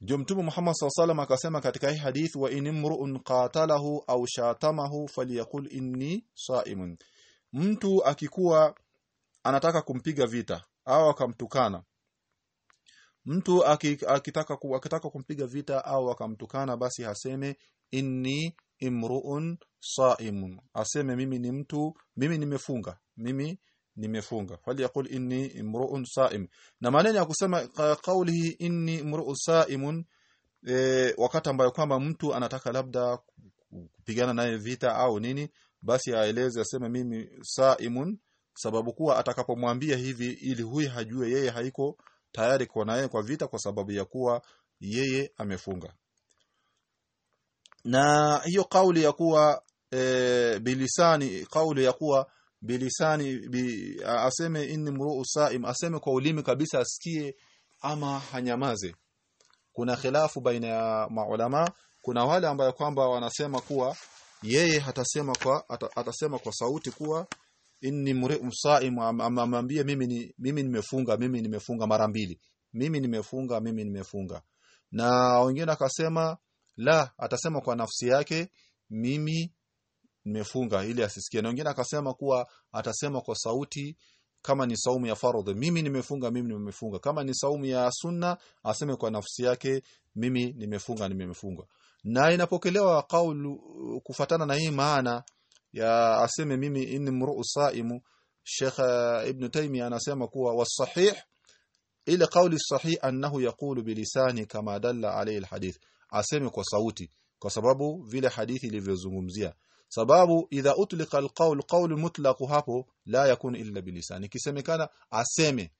Ndio mtume Muhammad SAW akasema katika hii hadithi wa inimru'un qatalahu au shatamahu falyakul inni sa'imun. Mtu akikuwa anataka kumpiga vita au akamtukana mtu akitaka akitaka kumpiga vita au akamtukana basi haseme inni imru'un sa'imun. Aseme mimi ni mtu mimi nimefunga mimi nimefunga. Falyakul inni imru'un sa'im. Na maneno ya kusema kaulihi inni imru'un sa'imun e, wakati ambayo kwamba mtu anataka labda kupigana naye vita au nini basi aeleze aseme mimi sa'imun sababu kuwa atakapomwambia hivi ili huyu hajue yeye haiko tayari kwa naye kwa vita kwa sababu ya kuwa yeye amefunga. Na hiyo kauli ya kuwa e, bilisani kauli ya kuwa bilisani bi, aseme inni mruu saim aseme kwa ulimi kabisa asikie ama hanyamaze kuna khilafu baina ya maulama kuna wale ambayo kwamba wanasema kuwa yeye hatasema kwa atasema kwa sauti kuwa inni mri'un sa'im amwambie mimi ni mimi nimefunga mimi nimefunga mara mbili. Mimi nimefunga mimi nimefunga. Na wengine akasema la atasema kwa nafsi yake mimi nimefunga ili asisikie. Na wengine akasema kuwa atasema kwa sauti kama ni saumu ya fardhi mimi nimefunga mimi nimefunga. Kama ni saumu ya sunna aseme kwa nafsi yake mimi nimefunga nimefunga na inapokelewa kaulu kufatana na hii maana ya aseme mimi inni mru'u saimu. Sheikh Ibn Taymiyyah anasema kuwa wasahih ile kauli sahih annahu yaqulu bilisani kama dalla alayhi alhadith. Aseme kwa sauti kwa sababu vile hadithi ilivyozungumzia. Sababu idha utlika alqawl qawl mutlaq hapo la yakun illa bilisani kisemekana aseme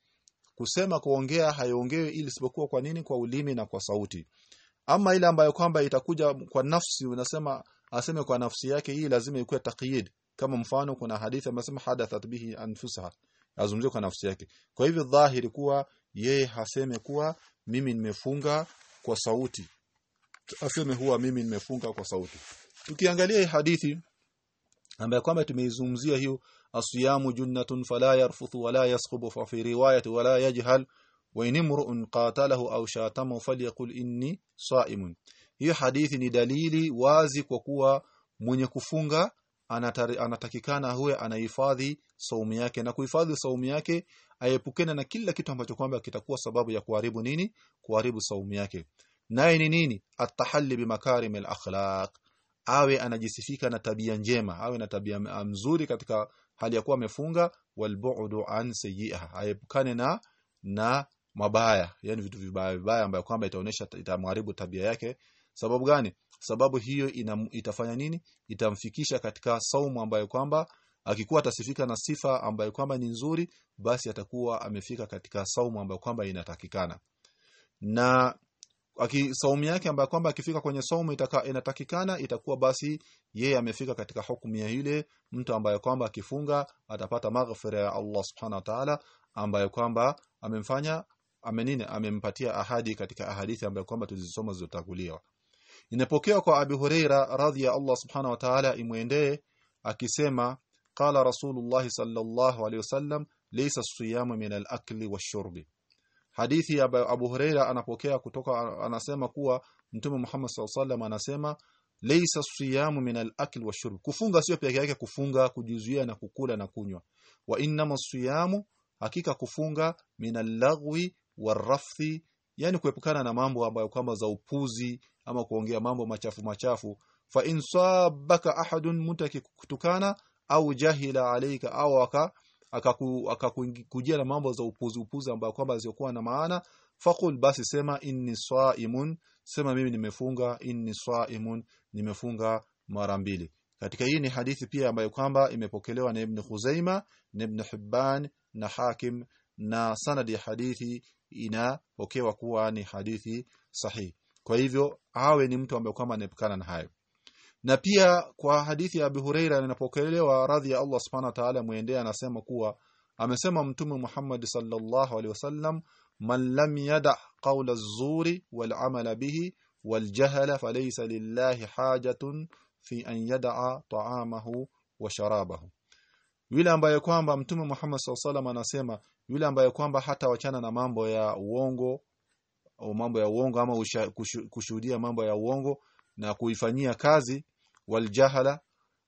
kusema kuongea haiongewi ili isipokuwa kwa nini? Kwa ulimi na kwa sauti. Ama ile ambayo kwamba itakuja kwa nafsi unasema aseme kwa nafsi yake hii lazima ikuwe taqyid. Kama mfano kuna hadithi amesema hadathat bihi anfusaha. Azungumzie kwa nafsi yake. Kwa hivyo dhahiri kuwa yeye haseme kuwa mimi nimefunga kwa sauti. Aseme huwa mimi nimefunga kwa sauti. Tukiangalia hii hadithi ambayo kwamba tumeizungumzia hiyo asiyamu junnatun fala yarfuthu wala yaskhubu fa fi riwayati wala yajhal wa in imru'un qatalahu aw shatamahu falyaqul inni sa'imun hiyo hadithi ni dalili wazi kwa kuwa mwenye kufunga anatakikana huwe anahifadhi saumu yake. Na kuhifadhi saumu yake aepukene na kila kitu ambacho kwamba kitakuwa sababu ya kuharibu nini? Kuharibu saumu yake. Naye ni nini? Atahalli bimakarim alakhlaq. Awe anajisifika na tabia njema. Awe na tabia mzuri katika hali ya kuwa amefunga. Walbu'du an sayyi'ah aepukane na na mabaya. Yani vitu vibaya vibaya ambayo kwamba itaonesha itamharibu tabia yake sababu gani? Sababu hiyo ina, itafanya nini? Itamfikisha katika saumu ambayo kwamba akikuwa atasifika na sifa ambayo kwamba ni nzuri basi atakuwa amefika katika saumu ambayo kwamba inatakikana. Na aki saumu yake ambayo kwamba akifika kwenye saumu itaka, inatakikana itakuwa basi yeye amefika katika hukumu ya ile mtu ambaye kwamba akifunga atapata maghfira ya Allah subhanahu wa ta'ala ambayo kwamba amemfanya amenine amempatia ahadi katika ahadithi ambayo kwamba tulizisoma zilizotangulia inapokewa kwa abu Huraira radhi ya Allah subhanahu wa ta'ala imwendee akisema qala rasulullah sallallahu alayhi wasallam laysa siyamu min al-akli wash-shurbi. Hadithi ya Abu Huraira anapokea kutoka anasema kuwa Mtume Muhammad sallallahu alaihi wasallam anasema laysa siyamu min al-akl wash-shurb kufunga sio peke yake kufunga kujizuia na kukula na kunywa. Wa innama siyamu hakika kufunga min al-laghwi war-rafthi yani kuepukana na mambo ambayo kwamba za upuzi ama kuongea mambo machafu machafu fa in sabaka ahadun mutaki kutukana au jahila alayka au aka akakujia na mambo za upuzi upuzi ambayo kwamba ziokuwa na maana faqul basi sema inni saimun sema mimi nimefunga inni saimun nimefunga mara mbili. Katika hii ni hadithi pia ambayo kwamba imepokelewa na Ibn Khuzaima na Ibn Hibban na Hakim na sanadi ya hadithi inapokewa kuwa ni hadithi sahihi kwa hivyo awe ni mtu ambaye kwamba anaepukana na hayo. Na pia kwa hadithi ya Abu Huraira inapokelewa radhi ya Allah subhanahu wa ta'ala muendea anasema kuwa amesema mtume Muhammad sallallahu alaihi wasallam man lam yada qawla az-zuri wal amala bihi wal jahla falaysa lillahi hajatun fi an yada'a ta'amahu wa sharabahu. Yule ambaye kwamba mtume Muhammad sallallahu alaihi wasallam anasema yule ambaye kwamba hata wachana na mambo ya uongo mambo ya uongo ama kushuhudia mambo ya uongo na kuifanyia kazi waljahala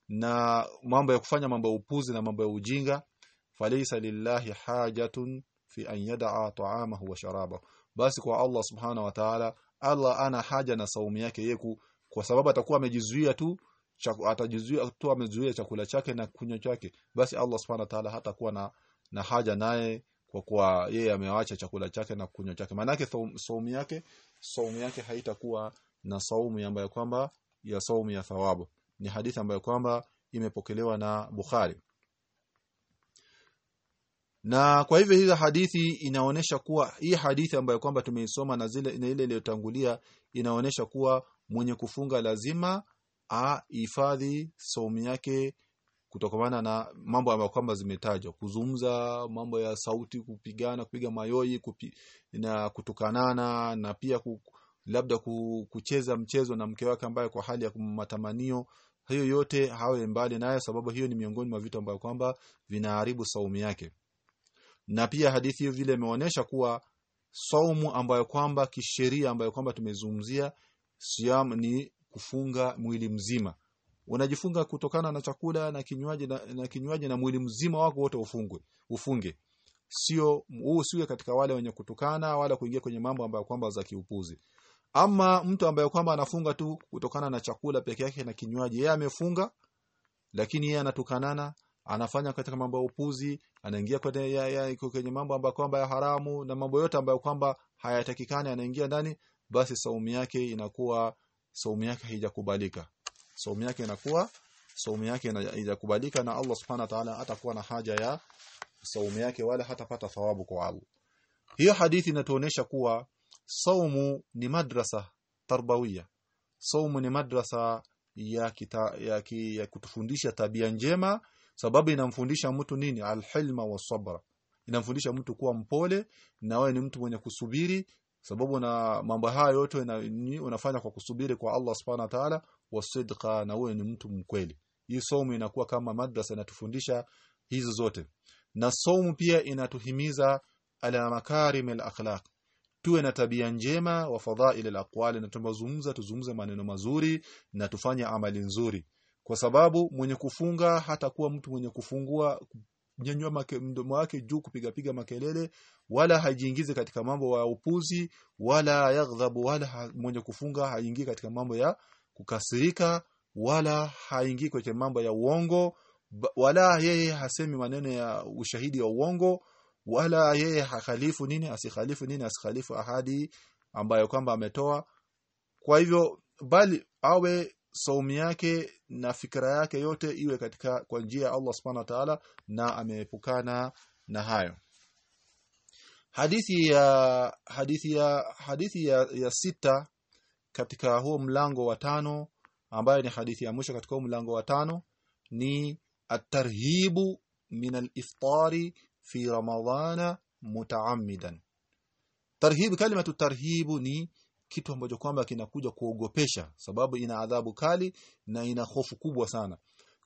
na mambo ya kufanya mambo ya upuzi na mambo ya ujinga falaysa lillahi hajatun fi an yada'a ta'amahu wa sharabahu. Basi kwa Allah subhana wa ta'ala Allah ana haja na saumu yake yeku kwa sababu atakuwa amejizuia tu atajizuia tu amezuia chakula chake na kunywa chake. Basi Allah subhanahu wa ta'ala hatakuwa na na haja naye kwa kuwa yeye amewacha chakula chake na kunywa chake. Maana yake saumu yake saumu yake haitakuwa na saumu ambayo kwamba ya saumu ya thawabu. Ni hadithi ambayo kwamba imepokelewa na Bukhari. Na kwa hivyo hizo hadithi inaonesha kuwa hii hadithi ambayo kwamba tumeisoma na zile na ile iliyotangulia inaonesha kuwa mwenye kufunga lazima ahifadhi saumu yake kutokamana na mambo ambayo kwamba zimetajwa. Kuzungumza mambo ya sauti kupigana kupiga mayoi kupi, na kutukanana na pia ku, labda kucheza mchezo na mke wake ambaye kwa hali ya matamanio hiyo yote hawe mbali nayo sababu hiyo ni miongoni mwa vitu ambavyo kwamba vinaharibu saumu yake. Na pia hadithi hiyo vile imeonyesha kuwa saumu ambayo kwamba kisheria ambayo kwamba tumezungumzia siam ni kufunga mwili mzima unajifunga kutokana na chakula na kinywaji na, na kinywaji na mwili mzima wako wote ufungwe ufunge. Sio huu usiwe katika wale wenye kutukana wala kuingia kwenye mambo ambayo kwamba za kiupuzi. Ama mtu ambaye kwamba anafunga tu kutokana na chakula peke yake na kinywaji yeye amefunga lakini yeye anatukanana anafanya katika mambo ya upuzi anaingia kwenye mambo ambayo kwamba ya haramu na mambo yote ambayo kwamba hayatakikani anaingia ndani basi saumu yake inakuwa saumu yake haijakubalika saumu yake inakuwa saumu yake inakubalika na Allah subhanahu wa ta'ala atakuwa na haja ya saumu yake wala hatapata thawabu kwa Allah. Hiyo hadithi inatuonesha kuwa saumu ni madrasa tarbawiya. Saumu ni madrasa ya, kita, ya, ki, ya kutufundisha tabia njema. Sababu inamfundisha mtu nini? Alhilma wasabra inamfundisha mtu kuwa mpole na wewe ni mtu mwenye kusubiri. Sababu na mambo haya yote unafanya kwa kusubiri kwa Allah subhanahu wa ta'ala wasidqa na wewe ni mtu mkweli. Hii somo inakuwa kama madrasa inatufundisha hizo zote. Na somo pia inatuhimiza ala makarim al-akhlaq. Tuwe na tabia njema wa fadhail al-aqwali na tumazungumza tuzungumze maneno mazuri na tufanye amali nzuri. Kwa sababu mwenye kufunga hata kuwa mtu mwenye kufungua nyanyua mdomo wake juu kupiga piga makelele wala hajiingize katika mambo ya upuzi wala yaghdhabu wala mwenye kufunga haingii katika mambo ya kukasirika wala haingii kwenye mambo ya uongo wala yeye hasemi maneno ya ushahidi wa uongo wala yeye hakhalifu nini asikhalifu nini asikhalifu ahadi ambayo kwamba ametoa. Kwa hivyo bali awe saumu yake na fikra yake yote iwe katika kwa njia ya Allah subhanahu wa ta'ala na ameepukana na hayo. Hadithi ya hadithi ya hadithi ya, ya sita katika huo mlango wa tano ambayo ni hadithi ya mwisho katika huo mlango wa tano ni at-tarhibu min aliftari fi ramadhana mutaammidan. Tarhib kalimatu tarhibu ni kitu ambacho kwamba kinakuja kuogopesha sababu ina adhabu kali na ina hofu kubwa sana.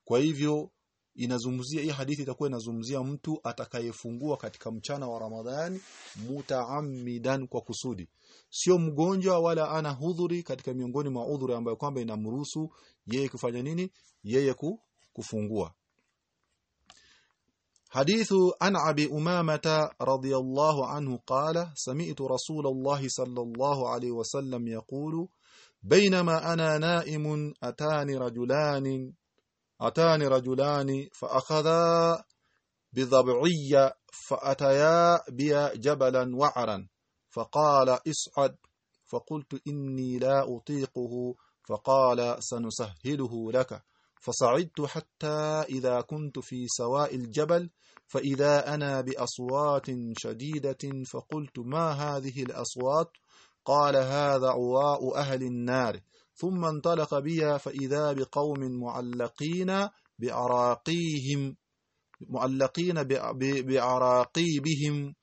Kwa hivyo inazungumzia hii hadithi itakuwa inazungumzia mtu atakayefungua katika mchana wa Ramadhani mutaammidan kwa kusudi sio mgonjwa wala ana hudhuri katika miongoni mwa udhuri ambayo kwamba inamruhusu yeye kufanya nini yeye kufungua حديث عن أبي أمامة رضي الله عنه قال سمعت رسول الله صلى الله عليه وسلم يقول بينما أنا نائم أتاني رجلان أتاني رجلان فأخذا بضبعي فأتيا بي جبلا وعرا. فقال اصعد فقلت إني لا أطيقه. فقال سنسهله لك. فصعدت حتى إذا كنت في سواء الجبل. فإذا أنا بأصوات شديدة فقلت ما هذه الأصوات؟ قال هذا عواء أهل النار. ثم انطلق بي فإذا بقوم معلقين بعراقيهم معلقين بعراقيبهم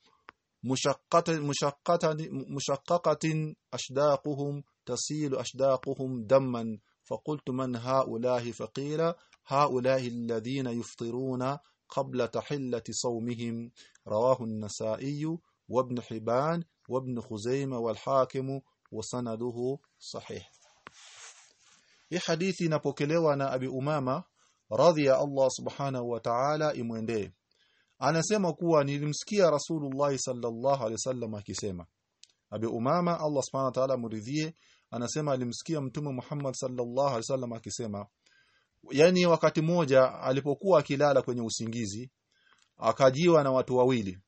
مشقة, مشقة, مشققة أشداقهم تسيل أشداقهم دما. فقلت من هؤلاء؟ فقيل هؤلاء الذين يفطرون قبل تحلة صومهم. رواه النسائي وابن حبان وابن خزيمة والحاكم وسنده صحيح. Hii hadithi inapokelewa na Abi Umama radhi ya Allah subhanahu wa ta'ala imwendee. Anasema kuwa nilimsikia Rasulullah sallallahu alaihi wasallam akisema. Abi Umama Allah subhanahu wa ta'ala muridhie anasema alimsikia mtume Muhammad sallallahu alaihi wasallam akisema. Yani wakati mmoja alipokuwa akilala kwenye usingizi akajiwa na watu wawili.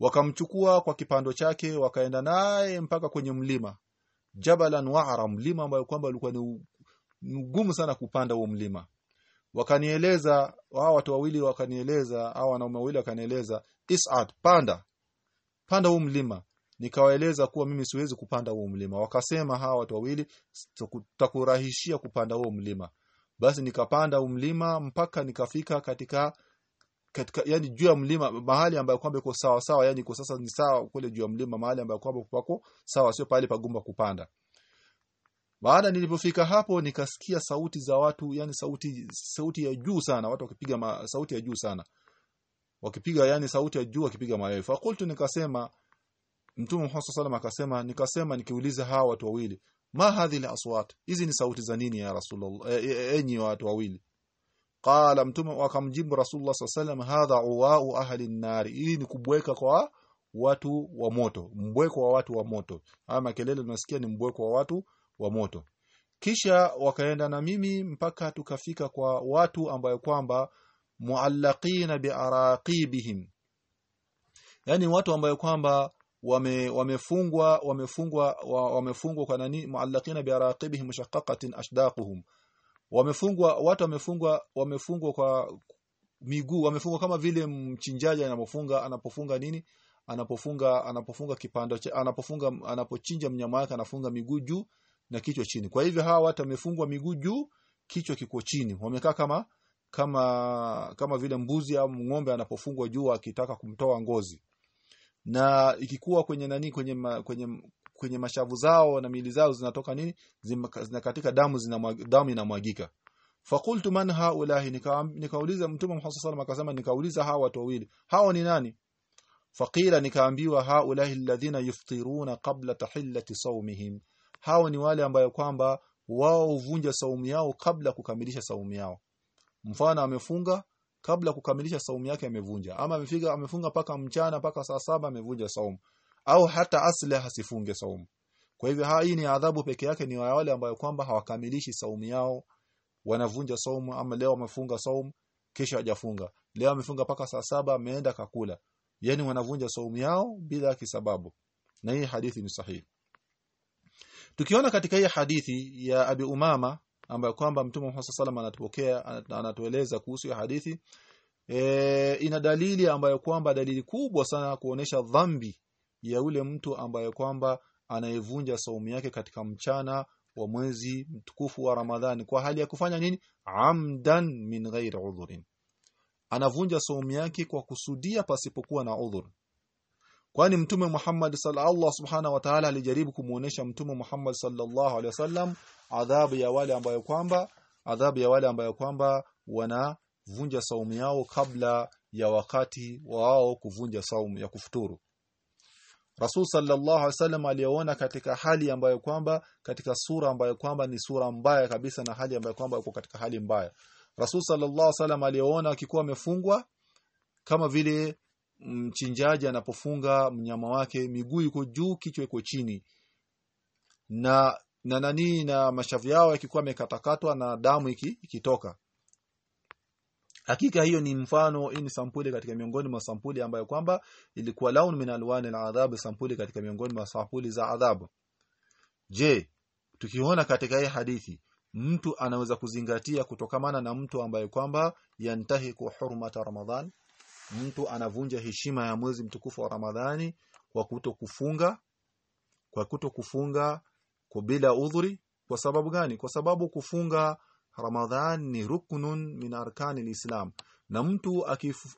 Wakamchukua kwa kipando chake wakaenda naye mpaka kwenye mlima Jabalan Wa'ra mlima ambayo kwamba ulikuwa ni mgumu sana kupanda huo mlima. Wakanieleza hao watu wawili wakanieleza hao wanaume wawili wakanieleza is'ad panda. Panda huu mlima. Nikawaeleza kuwa mimi siwezi kupanda huo mlima. Wakasema hawa watu wawili tutakurahishia kupanda huo mlima. Basi nikapanda huo mlima mpaka nikafika katika katika yani juu ya mlima mahali ambayo kwamba iko sawa sawa yani iko sasa ni sawa kule juu ya mlima mahali ambayo kwamba pako sawa sio pale pagumba kupanda baada nilipofika hapo nikasikia sauti za watu yani sauti sauti ya juu sana watu wakipiga ma, sauti ya juu sana. Wakipiga yani sauti ya juu wakipiga mayowe fakultu nikasema mtume Muhammad sallallahu akasema nikasema nikiuliza hawa watu wawili ma hadhi aswat? Hizi ni sauti za nini ya rasulullah e, e, enyi watu wawili? Qala mtume akamjibu rasulullah sallallahu alaihi hadha uwau ahli an-nar. Hii ni kubweka kwa watu wa moto mbweko wa watu wa moto. Ama kelele tunasikia ni mbweko wa watu wa moto. Kisha wakaenda na mimi mpaka tukafika kwa watu ambayo kwamba muallaqina biaraqibihim yani watu ambayo kwamba wame wamefungwa wamefungwa wamefungwa kwa nani? Muallaqina biaraqibihim mushaqqaqatin ashdaquhum wamefungwa watu wamefungwa wamefungwa kwa miguu wamefungwa kama vile mchinjaji anapofunga anapofunga nini? Anapofunga anapofunga kipando anapofunga anapochinja mnyama wake anafunga miguu juu na kichwa chini. Kwa hivyo hawa watu wamefungwa miguu juu kichwa kiko chini. Wamekaa kama kama kama vile mbuzi au ng'ombe anapofungwa juu akitaka kumtoa ngozi. Na ikikuwa kwenye nani kwenye ma, kwenye kwenye mashavu zao na mili zao zinatoka nini zinakatika damu zina damu inamwagika. Fakultu man haulahi nikauliza mtume Muhammad sallallahu akasema nikauliza hawa watu wawili hao ni nani? Faqila nikaambiwa haulahi alladhina yuftiruna qabla tahillati sawmihim hao ni wale ambayo kwamba wao huvunja saumu yao kabla kukamilisha saumu yao. Mfano amefunga kabla kukamilisha saumu yake amevunja. Ama amefika amefunga paka mchana paka saa saba amevunja saumu. Au hata asli hasifunge saumu. Kwa hivyo hii ni adhabu peke yake ni wale ambayo kwamba hawakamilishi saumu yao. Wanavunja saumu ama leo wamefunga saumu kisha hajafunga. Leo amefunga paka saa saba ameenda kakula. Yani wanavunja saumu yao bila kisababu na hii hadithi ni sahihi tukiona katika hii hadithi ya Abi Umama ambayo kwamba Mtume Muhammad sallallahu anatupokea anatueleza kuhusu ya hadithi e, ina dalili ambayo kwamba dalili kubwa sana kuonesha dhambi ya ule mtu ambayo kwamba anayevunja saumu yake katika mchana wa mwezi mtukufu wa Ramadhani. Kwa hali ya kufanya nini? Amdan min ghairi udhurin. Anavunja saumu yake kwa kusudia pasipokuwa na udhur kwani mtume Muhammad Allah subhanahu wa ta'ala alijaribu kumuonesha mtume Muhammad sallallahu alaihi wasallam adhabu ya wale ambayo kwamba adhabu ya wale ambayo kwamba wanavunja saumu yao kabla ya wakati wao kuvunja saumu ya kufuturu. Rasul sallallahu alaihi wasallam aliona katika hali ambayo kwamba katika sura ambayo kwamba ni sura mbaya kabisa na hali ambayo kwamba yuko katika hali mbaya. Rasul sallallahu alaihi wasallam aliona akikuwa amefungwa kama vile mchinjaji anapofunga mnyama wake miguu iko juu kichwa iko chini. Na na nani na mashavu yao yakikuwa yamekatakatwa na damu iki, ikitoka. Hakika hiyo ni mfano hii ni sampuli katika miongoni mwa sampuli ambayo kwamba ilikuwa laun min alwani aladhab sampuli katika miongoni mwa sampuli za adhabu je tukiona katika hii hadithi mtu anaweza kuzingatia kutokamana na mtu ambaye kwamba yantahiku hurmata ramadhan mtu anavunja heshima ya mwezi mtukufu wa ramadhani kwa kuto kufunga kwa kuto kufunga kwa bila udhuri. Kwa sababu gani? Kwa sababu kufunga ramadhan ni ruknun min arkani lislam. Na mtu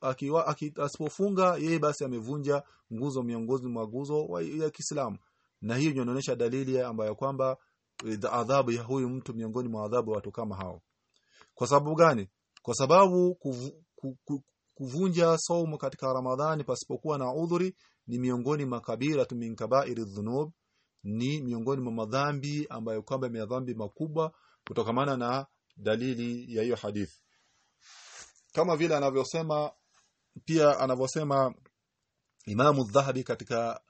akiwa asipofunga yeye basi amevunja nguzo miongozi mwa nguzo ya Kiislamu na hiyo inaonyesha dalili ambayo kwamba adhabu ya huyu mtu miongoni mwa adhabu watu kama hao. Kwa sababu gani? Kwa sababu kuvu, kuvunja saumu katika ramadhani pasipokuwa na udhuri ni miongoni makabira min kabairi dhunub ni miongoni mwa madhambi ambayo kwamba ni madhambi makubwa kutokamana na dalili ya hiyo hadithi. Kama vile anavyosema pia anavyosema Imamu Dhahabi katika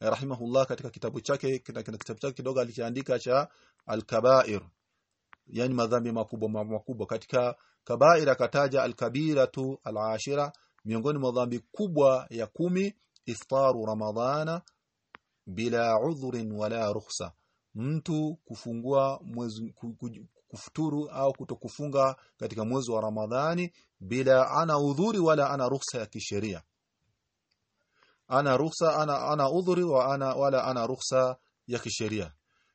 rahimahullah katika kitabu chake katika kitabu chake kidogo alichoandika cha al-kabair yani madhambi makubwa makubwa katika kabair kataja alkabiratu alashira miongoni mwa dhambi kubwa ya kumi iftaru ramadhana bila udhurin wala rukhsa. Mtu kufungua mwezi kufuturu au kutokufunga katika mwezi wa Ramadhani bila ana udhuri wala ana ruhusa ya kisheria. Ana ruhusa ana ana udhuri wa ana wala ana ruhusa ya kisheria.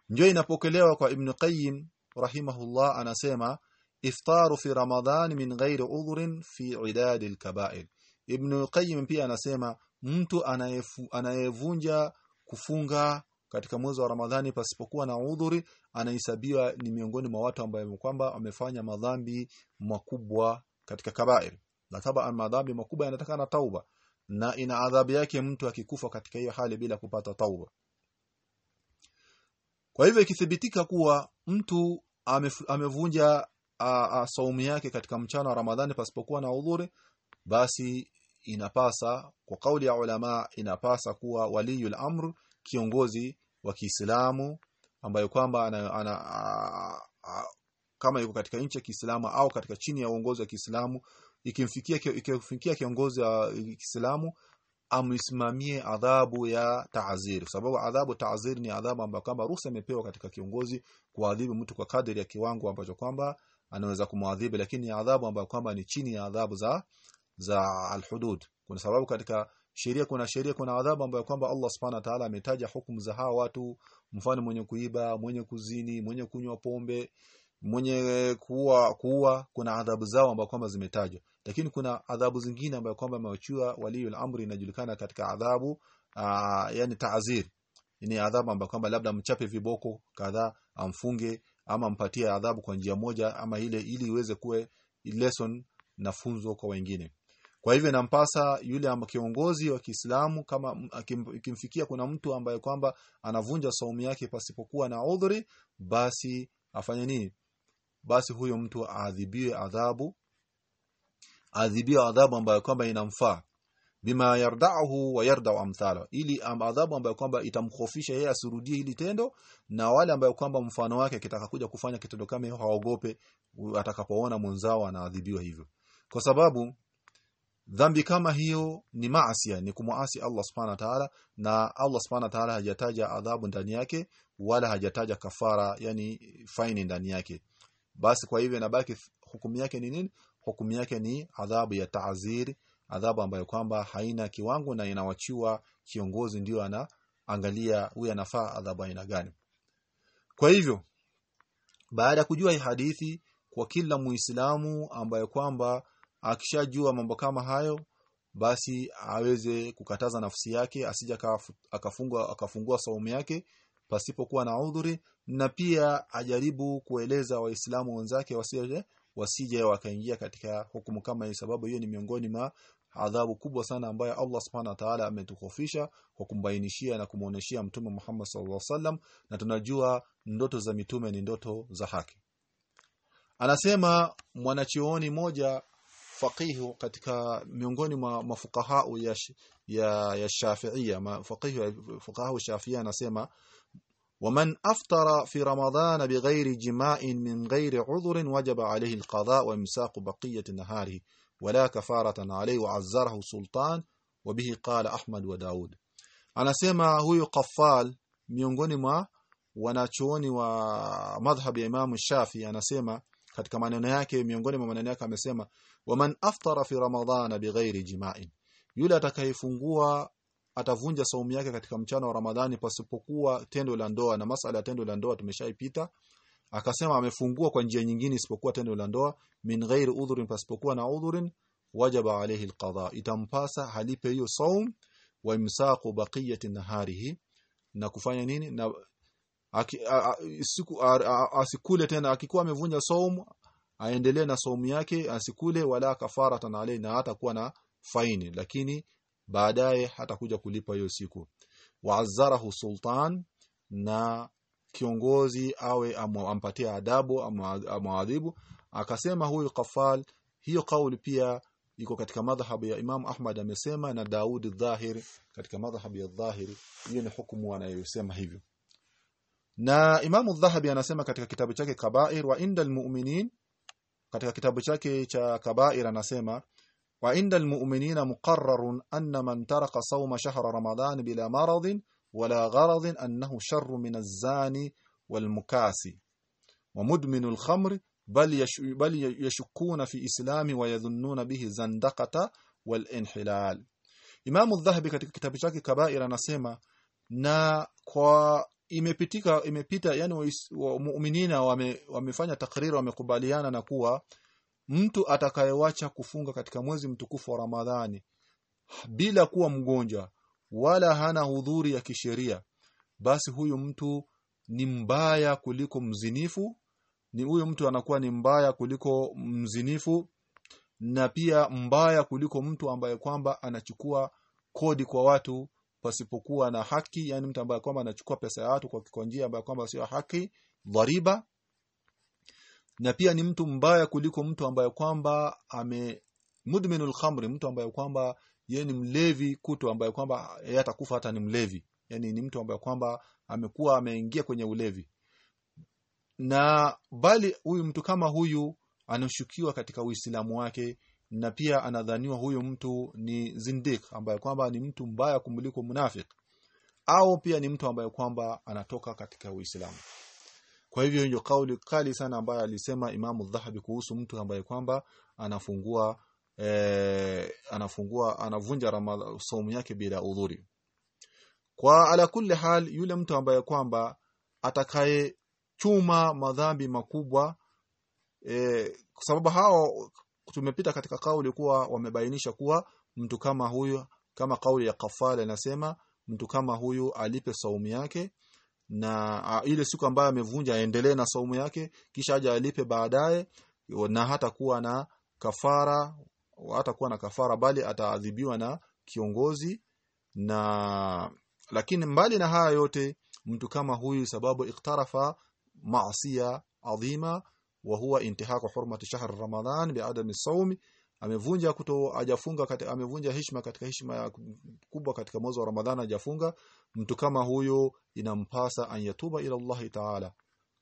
Ndio inapokelewa kwa Ibn Qayyim rahimahullah anasema iftaru fi Ramadhan min ghairi udhrin fi idad al-kaba'ir. Ibn Qayyim pia anasema mtu anayevunja kufunga katika mwezi wa Ramadhani pasipokuwa na udhuri anahesabiwa ni miongoni mwa watu ambao kwamba wamefanya madhambi makubwa katika kabair. Na taba madhambi makubwa yanataka na tauba. Na ina adhabu yake mtu akikufa katika hiyo hali bila kupata tauba. Kwa hivyo ikithibitika kuwa mtu amevunja saumu yake katika mchana wa Ramadhani pasipokuwa na udhuri basi inapasa kwa kauli ya ulama inapasa kuwa waliyul amr kiongozi wa Kiislamu ambayo kwamba ana, ana a, a, kama yuko katika nchi ya Kiislamu au katika chini ya uongozi wa Kiislamu ikimfikia ikimfikia kiongozi wa Kiislamu amsimamie adhabu ya taazir sababu adhabu taazir ni adhabu ambayo kama ruhusa imepewa katika kiongozi kuadhibu mtu kwa kadri ya kiwango ambacho kwamba anaweza kumwadhibu lakini ni adhabu ambayo kwamba ni chini ya adhabu za za alhudud. Kuna sababu katika sheria kuna sheria kuna adhabu ambayo kwamba Allah subhanahu wa ta'ala ametaja hukumu za hawa watu. Mfano mwenye kuiba mwenye kuzini mwenye kunywa pombe mwenye kuua kuua. Kuna adhabu zao ambayo kwamba zimetajwa. Lakini kuna adhabu zingine ambayo kwamba amewachua waliul amri inajulikana katika adhabu aa, yani taazir ni adhabu ambayo kwamba labda mchape viboko kadhaa amfunge ama mpatie adhabu kwa njia moja ama ile ili iweze kuwe lesson na funzo kwa wengine. Kwa hivyo nampasa yule kiongozi wa Kiislamu kama akimfikia kuna mtu ambaye kwamba anavunja saumu yake pasipokuwa na udhuri basi afanye nini? Basi huyo mtu aadhibiwe adhabu adhibiwe adhabu ambayo kwamba inamfaa bima yardahu wa yarda amthala ili adhabu ambayo kwamba itamkhofisha yeye asirudie hili tendo na wale ambayo kwamba mfano wake kitaka kuja kufanya kitendo kama hiyo haogope atakapoona mwenzao anaadhibiwa hivyo. Kwa sababu dhambi kama hiyo ni maasi ni kumuasi Allah subhanahu wa ta'ala na Allah subhanahu wa ta'ala hajataja adhabu ndani yake wala hajataja kafara yani faini ndani yake. Basi kwa hivyo inabaki hukumu yake ni nini? Hukumu yake ni adhabu ya ta'zir adhabu ambayo kwamba haina kiwango na inawachiwa kiongozi ndio anaangalia huyu anafaa adhabu aina gani. Kwa hivyo baada ya kujua hii hadithi kwa kila muislamu ambaye kwamba akishajua mambo kama hayo basi aweze kukataza nafsi yake asija akafungua akafungua saumu yake pasipokuwa na udhuri na pia ajaribu kueleza waislamu wenzake wasije wasije wakaingia katika hukumu kama hii sababu hiyo ni miongoni mwa adhabu kubwa sana ambayo Allah subhanahu wa ta'ala ametukofisha kwa kumbainishia na kumuoneshia mtume Muhammad sallallahu alaihi wasallam na tunajua ndoto za mitume ni ndoto za haki anasema mwanachuoni moja faqihu katika miongoni mwa mafukaha ya ya, ya Shafi'ia faqihu fuqaha Shafi'ia anasema ومن أفطر في رمضان بغير جماع من غير عذر وجب عليه القضاء وامساك بقية نهاره ولا كفاره عليه وعذره سلطان وبه قال احمد Ahmad wa anasema huyu Qaffal miongoni mwa wanachuoni wa madhhab ya Imam Shafi anasema katika maneno yake miongoni mwa maneno yake amesema waman aftara fi ramadhana bighairi jima'in yule atakayefungua atavunja saumu yake katika mchana wa Ramadhani pasipokuwa tendo la ndoa na masala ya tendo la ndoa tumeshaipita akasema amefungua kwa njia nyingine isipokuwa tendo la ndoa min ghairi udhurin pasipokuwa na udhurin wajaba alayhi alqada. Itampasa halipe hiyo saum wa imsaqu baqiyati naharihi na kufanya nini? Na siku, asikule tena. Akikuwa amevunja saum aendelee na saumu yake asikule wala kafaratan alayhi na hata kuwa na faini. Lakini baadaye hatakuja kulipa hiyo siku. Waazarahu sultan na kiongozi awe ampatie adabu amwadhibu akasema huyu Qafal hiyo kauli pia iko katika madhhabu ya Imam Ahmad amesema na Daudi dhahiri katika madhhabu ya dhahiri hiyo ni hukumu anayosema hivyo. Na Imam Dhahabi anasema katika kitabu chake Kabair wa indal mu'minin katika kitabu chake cha Kabair anasema wa indal mu'minina muqarrarun anna man taraka sawma shahra ramadan bila maradin ولا غرض أنه شر من الزاني والمكاسي ومدمن الخمر بل, يش بل يشكون في إسلام ويظنون به زندقة والانحلال Imamu Dhahabi katika kitabu chake Kabair anasema na kwa imepitika imepita yani mu'minina wame, wamefanya takriri wamekubaliana na kuwa mtu atakayewacha kufunga katika mwezi mtukufu wa Ramadhani bila kuwa mgonjwa wala hana hudhuri ya kisheria basi huyu mtu ni mbaya kuliko mzinifu ni huyu mtu anakuwa ni mbaya kuliko mzinifu na pia mbaya kuliko mtu ambaye kwamba anachukua kodi kwa watu pasipokuwa na haki yani mtu ambaye kwamba anachukua pesa ya watu kwa, njia ambayo kwamba sio haki dhariba. Na pia ni mtu mbaya kuliko mtu ambaye kwamba ame mudminul khamri mtu ambaye kwamba yeye ni mlevi kuto ambaye kwamba yeye atakufa hata ni mlevi. Yani ni mtu ambaye kwamba amekuwa ameingia kwenye ulevi. Na bali huyu mtu kama huyu anashukiwa katika uislamu wake na pia anadhaniwa huyu mtu ni zindik ambaye kwamba ni mtu mbaya kumliko munafik au pia ni mtu ambaye kwamba anatoka katika uislamu. Kwa hivyo hiyo kauli kali sana ambayo alisema Imamu Dhahabi kuhusu mtu ambaye kwamba anafungua eh, anafungua anavunja saumu yake bila udhuri. Kwa ala kulli hal yule mtu ambaye kwamba atakaye chuma madhambi makubwa e, kwa sababu hao tumepita katika kauli kuwa wamebainisha kuwa mtu kama huyu kama kauli ya kafala inasema mtu kama huyu alipe saumu yake na a, ile siku ambayo amevunja aendelee na saumu yake kisha aje alipe baadaye na hata kuwa na kafara hata kuwa na kafara bali ataadhibiwa na kiongozi. Na lakini mbali na haya yote mtu kama huyu sababu iktarafa maasiya adhima wa huwa intihaku hurmati shahr ramadhan biadami sawmi amevunja kuto ajafunga katika amevunja heshima katika heshima kubwa katika mwezi wa ramadhan ajafunga mtu kama huyo inampasa anyatuba ila Allah taala.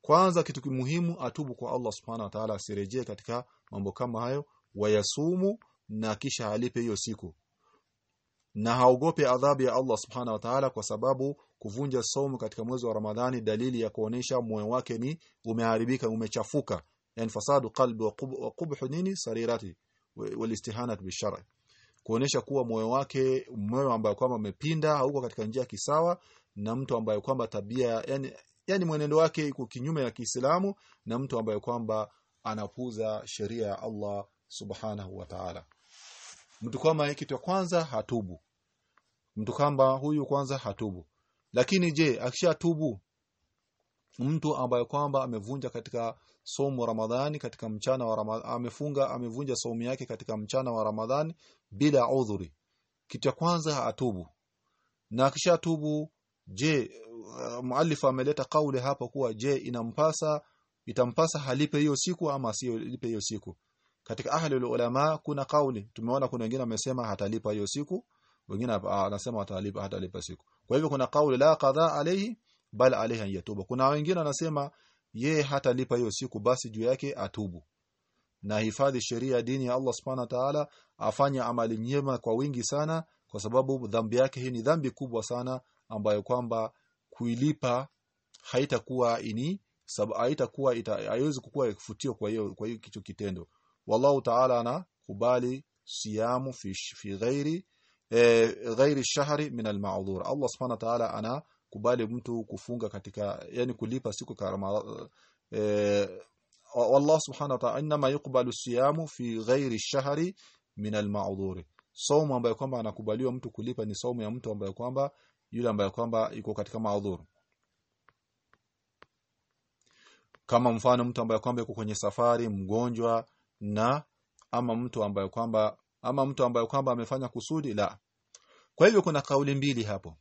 Kwanza kitu muhimu atubu kwa Allah subhanahu wa ta'ala asirejee katika mambo kama hayo. Wayasumu na kisha alipe hiyo siku. Na haogope adhabu ya Allah subhana wa ta'ala kwa sababu kuvunja somo katika mwezi wa Ramadhani dalili ya kuonesha moyo wake ni umeharibika umechafuka. Yani fasadu qalbi wa qubhu nini? Sarirati. Walistihanat bishara kuonesha kuwa moyo wake moyo ambaye kwamba umepinda hauko katika njia kisawa na mtu ambaye kwamba tabia yani yani mwenendo wake iko kinyume ya Kiislamu na mtu ambaye kwamba anapuza sheria ya Allah subhanahu wa ta'ala mtu kama kitu kwanza hatubu. Mtu kama huyu kwanza hatubu. Lakini je akishatubu mtu ambaye kwamba amevunja katika somo Ramadhani katika mchana wa Ramadhani amefunga amevunja somo yake katika mchana wa Ramadhani bila udhuri kitu ya kwanza atubu na akishatubu je uh, muallif ameleta kauli hapa kuwa je inampasa itampasa halipe hiyo siku ama sio lipe hiyo siku katika ahli ulama kuna kauli tumeona kuna wengine wamesema hatalipa hiyo siku wengine anasema hatalipa hatalipa siku. Kwa hivyo kuna kauli la qadha alayhi bal alayhi an yatuba kuna wengine wanasema ye hatalipa hiyo siku basi juu yake atubu. Na hifadhi sheria dini ya Allah subhanahu wa ta'ala afanye amali njema kwa wingi sana kwa sababu dhambi yake hii ni dhambi kubwa sana ambayo kwamba kuilipa haitakuwa ini sababu haitakuwa haiwezi kukua kufutio kwa hiyo kwa hiyo kicho kitendo wallahu ta'ala ana kubali siyamu fi fi ghairi eh, ghairi shahri min al-ma'dhur Allah subhanahu wa ta'ala ana kubali mtu kufunga katika yani kulipa siku kama eh, والله سبحانه وتعالى انما يقبل الصيام في غير الشهر من المعذور saumu ambayo kwamba anakubaliwa mtu kulipa ni saumu ya mtu ambaye kwamba yule ambaye kwamba iko katika maudhuru kama mfano mtu ambaye kwamba yuko kwenye safari mgonjwa na ama mtu ambaye kwamba ama mtu ambaye kwamba amefanya kusudi la. Kwa hivyo kuna kauli mbili hapo.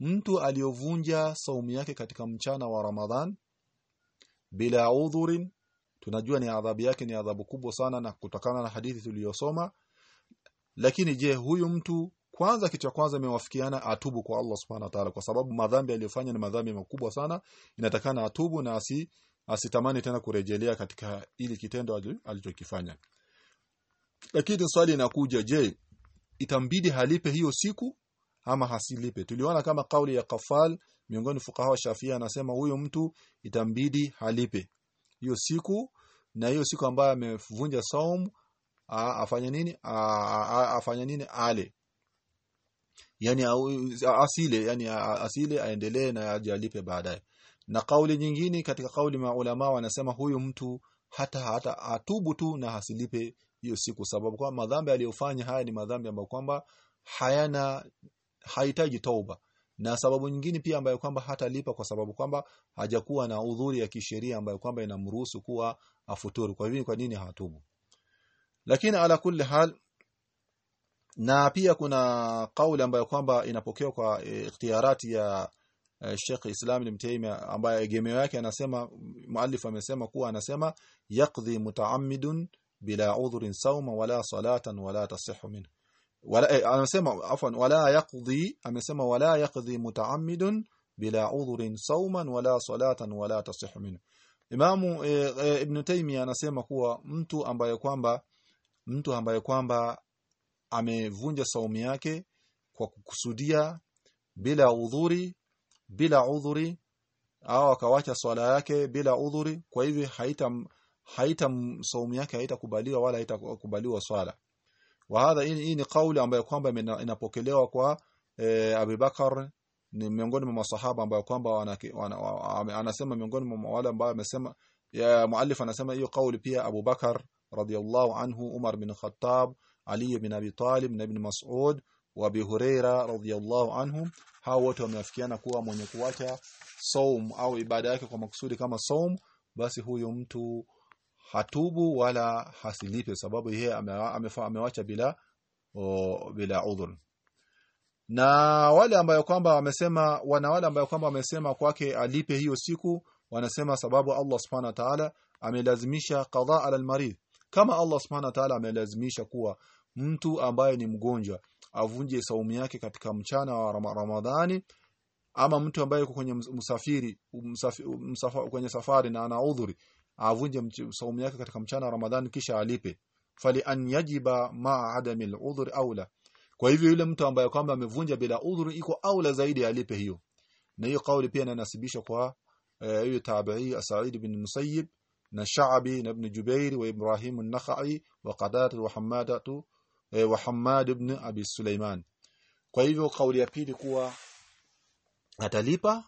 Mtu aliyovunja saumu yake katika mchana wa Ramadhan bila udhurin tunajua ni adhabu yake ni adhabu kubwa sana na kutokana na hadithi tuliyosoma. Lakini je huyu mtu kwanza kitu cha kwanza amewafikiana atubu kwa Allah subhanahu wa ta'ala kwa sababu madhambi aliyofanya ni madhambi makubwa sana. Inatakana atubu na asi asitamani tena kurejelea katika ili kitendo alichokifanya. Lakini swali inakuja je itambidi halipe hiyo siku ama hasilipe? Tuliona kama kauli ya kafal miongoni fukaha wa Shafia anasema huyo mtu itambidi halipe hiyo siku na hiyo siku ambayo amevunja saum afanye nini? Afanye nini? Ale. Yani asile yani asile aendelee na ajalipe baadaye na kauli nyingine katika kauli maulama wanasema huyu mtu hata hata atubu tu na hasilipe hiyo siku sababu kwa madhambi aliyofanya haya ni madhambi ambayo kwamba hayana hahitaji tauba. Na sababu nyingine pia ambayo kwamba hatalipa kwa sababu kwamba hajakuwa na udhuri ya kisheria ambayo kwamba inamruhusu kuwa afuturu kwa hivyo kwa nini hatubu lakini ala kulli hal na pia kuna kauli ambayo kwamba inapokewa kwa e, ikhtiyarati ya Sheikh Islam Ibn Taymiyyah ambaye egemeo yake anasema muallif amesema kuwa anasema yaqdi mutaammidun bila udhrin sawma wala salatan wala tasihhu minhu. Wala eh, anasema afwan wala yaqdi amesema wala yaqdi mutaammidun bila udhrin sawman wala salatan wala tasihhu minhu. Imamu e, e, Ibn Taymiyyah anasema kuwa mtu ambaye kwamba mtu ambaye kwamba amevunja saumu yake kwa kukusudia bila udhuri bila udhuri au akawacha swala yake bila udhuri kwa hivyo haita haita saumu yake haitakubaliwa wala haitakubaliwa swala. Wa hadha hii ni kauli ambayo kwamba inapokelewa kwa e, Abubakar ni miongoni mwa masahaba ambayo kwamba anasema miongoni mwa wale ambao amesema ya muallif anasema hiyo kauli pia Abubakar radhiyallahu anhu Umar bin Khattab Ali bin Abi Talib na Ibn Mas'ud wa Abi Huraira radiyallahu anhum hao wote wameafikiana kuwa mwenye kuacha saum au ibada yake kwa makusudi kama saum basi huyo mtu hatubu wala hasilipe sababu yeye amewacha bila o, bila udhur na wale ambayo kwamba wamesema wana wale ambayo kwamba wamesema kwake alipe hiyo siku wanasema sababu Allah subhanahu wa ta'ala amelazimisha qadha ala almarid. Kama Allah subhanahu wa ta'ala amelazimisha kuwa mtu ambaye ni mgonjwa avunje saumu yake katika mchana wa Ramadhani ama mtu ambaye yuko kwenye msafiri msafari, kwenye safari na ana udhuri avunje saumu yake katika mchana wa Ramadhani kisha alipe. Fali an yajiba ma adami al-udhr aula kwa hivyo yule mtu ambaye kwamba amevunja bila udhuri iko aula zaidi alipe hiyo. Na hiyo kauli pia inanasibishwa kwa hiyo uh, tabi'i Sa'id bin Musayyib na Sha'bi na Ibn Jubair wa Ibrahim an-Nakhai wa Qadat wa Hammadatu uh, wa Hammad ibn Abi Sulaiman kwa hivyo kauli ya pili kuwa atalipa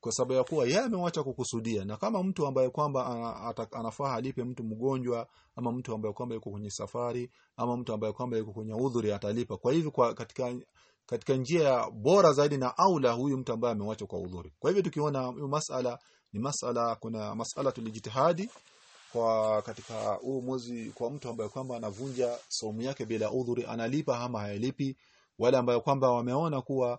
kwa sababu ya kuwa yeye amewacha kukusudia. Na kama mtu ambaye kwamba anafaa alipe mtu mgonjwa ama mtu ambaye kwamba yuko kwenye safari ama mtu ambaye kwamba yuko kwenye udhuri atalipa. Kwa hivyo kwa katika katika njia bora zaidi na aula huyu mtu ambaye amewacha kwa udhuri. Kwa hivyo tukiona masala ni masala kuna masala tulijitihadi kwa katika huu mwezi kwa mtu ambaye kwamba anavunja somu yake bila udhuri analipa ama hayalipi. Wale ambayo kwamba wameona kuwa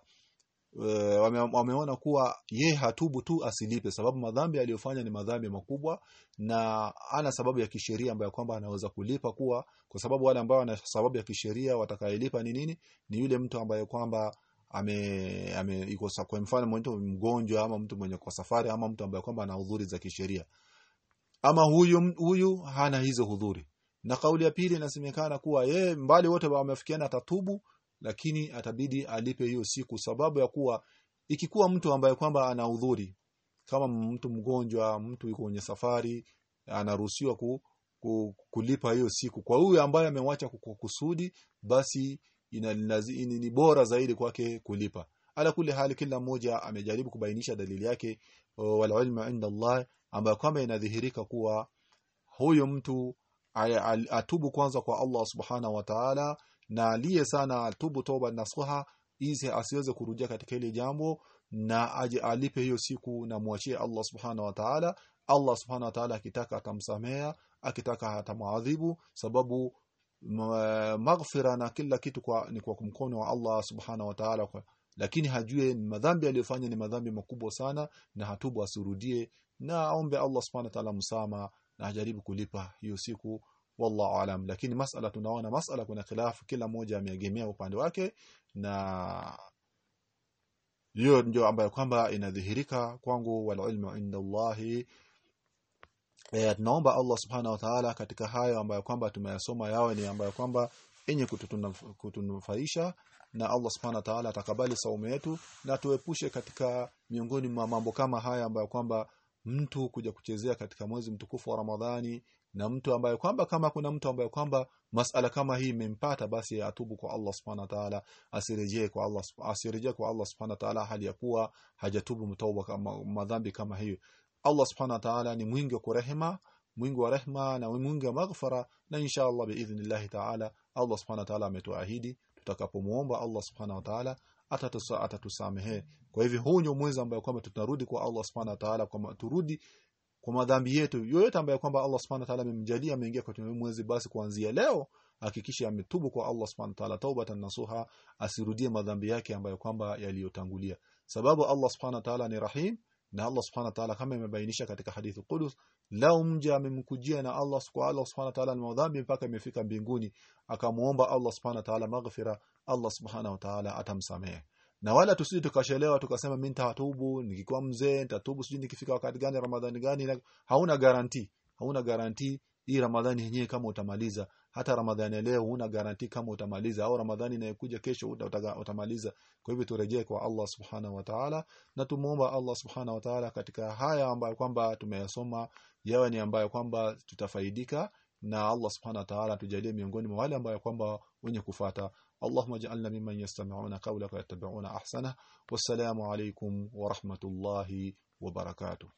wame, wameona kuwa ye hatubu tu asilipe. Sababu madhambi aliyofanya ni madhambi makubwa na ana sababu ya kisheria ambayo kwamba anaweza kulipa kuwa kwa sababu wale ambao wana sababu ya kisheria watakayelipa ni nini? Ni yule mtu ambaye kwamba ame, ame iko kwa mfano mtu mgonjwa ama mtu mwenye kwa safari ama mtu ambaye kwamba ana udhuri za kisheria ama huyu huyu hana hizo hudhuri. Na kauli ya pili inasemekana kuwa ye mbali wote wamefikiana atatubu lakini atabidi alipe hiyo siku sababu ya kuwa ikikuwa mtu ambaye kwamba ana udhuri kama mtu mgonjwa mtu yuko kwenye safari anaruhusiwa ku, ku, kulipa hiyo siku. Kwa huyu ambaye amewacha kukusudi basi ina, ina, ni bora zaidi kwake kulipa. Ala kule hali kila mmoja amejaribu kubainisha dalili yake wal ilmu inda Allah ambayo kwamba inadhihirika kuwa huyo mtu atubu kwanza kwa Allah subhanahu wa ta'ala na aliye sana atubu toba nasuha ise asiweze kurudia katika ile jambo na aje alipe hiyo siku na muachie Allah subhanahu wa ta'ala. Allah subhanahu wa ta'ala akitaka atamsamea akitaka atamwadhibu sababu maghfira na kila kitu kwa ni kwa mkono wa Allah subhanahu wa ta'ala lakini hajue madhambi aliyofanya ni madhambi makubwa sana na hatubu asurudie na aombe Allah subhanahu wa ta'ala msama na ajaribu kulipa hiyo siku. Wallahu alam. Lakini masala tunaona masala kuna khilafu kila mmoja ameegemea upande wake na hiyo ndio ambayo kwamba inadhihirika kwangu. Wal ilmu inda Allahi e, tunaomba Allah subhanahu wa ta'ala katika hayo ambayo kwamba tumeyasoma yawe ni ambayo kwamba enye kutunufaisha na Allah subhanahu wa ta'ala atakabali saumu yetu na tuepushe katika miongoni mwa mambo kama haya ambayo kwamba mtu kuja kuchezea katika mwezi mtukufu wa Ramadhani na mtu ambaye kwamba kama kuna mtu ambaye kwamba masala kama hii imempata basi atubu kwa Allah subhanahu wa ta'ala asirejee kwa Allah asirejee kwa Allah subhanahu wa ta'ala hali ya kuwa hajatubu mtauba kama madhambi kama hiyo. Allah subhanahu wa ta'ala ni mwingi wa kurehema mwingi wa rehema na mwingi wa maghfara na insha Allah biidhnillah ta'ala Allah subhanahu wa ta'ala ametuahidi tutakapomuomba Allah subhanahu wa ta'ala atatusa atatusamehe. Kwa hivyo huu ndio mwezi ambao kwamba tutarudi kwa Allah subhanahu wa ta'ala kwa turudi kwa madhambi yetu. Yoyote ambayo kwamba Allah subhanahu wa ta'ala amemjalia ameingia kwa mwezi basi kuanzia leo hakikisha ametubu kwa Allah subhanahu wa ta'ala taubatan nasuha asirudie madhambi yake ambayo kwamba yaliyotangulia. Sababu Allah subhanahu wa ta'ala ni rahim na Allah subhanahu wa ta'ala kama imebainisha katika hadithi qudus lao mja amemkujia na Allah subhanahu wa ta'ala madhambi mpaka imefika mbinguni akamuomba Allah subhanahu wa ta'ala maghfira Allah subhanahu wa ta'ala atamsamehe. Na wala tusije tukashelewa tukasema mimi nitatubu nikikuwa mzee nitatubu sijui nikifika wakati gani ramadhani gani hauna garanti hauna garanti hii ramadhani yenyewe kama utamaliza hata ramadhani leo huna garanti kama utamaliza au ramadhani inayokuja kesho utamaliza kwa hivyo turejee kwa Allah subhanahu wa ta'ala na tumuomba Allah subhanahu wa ta'ala katika haya ambayo kwamba tumeyasoma yawe ni ambayo kwamba tutafaidika na Allah subhanahu wa ta'ala tujalie miongoni mwa wale ambao kwamba wenye kufata اللهم اجعلنا ممن يستمعون قولك ويتبعون احسنه والسلام عليكم ورحمه الله وبركاته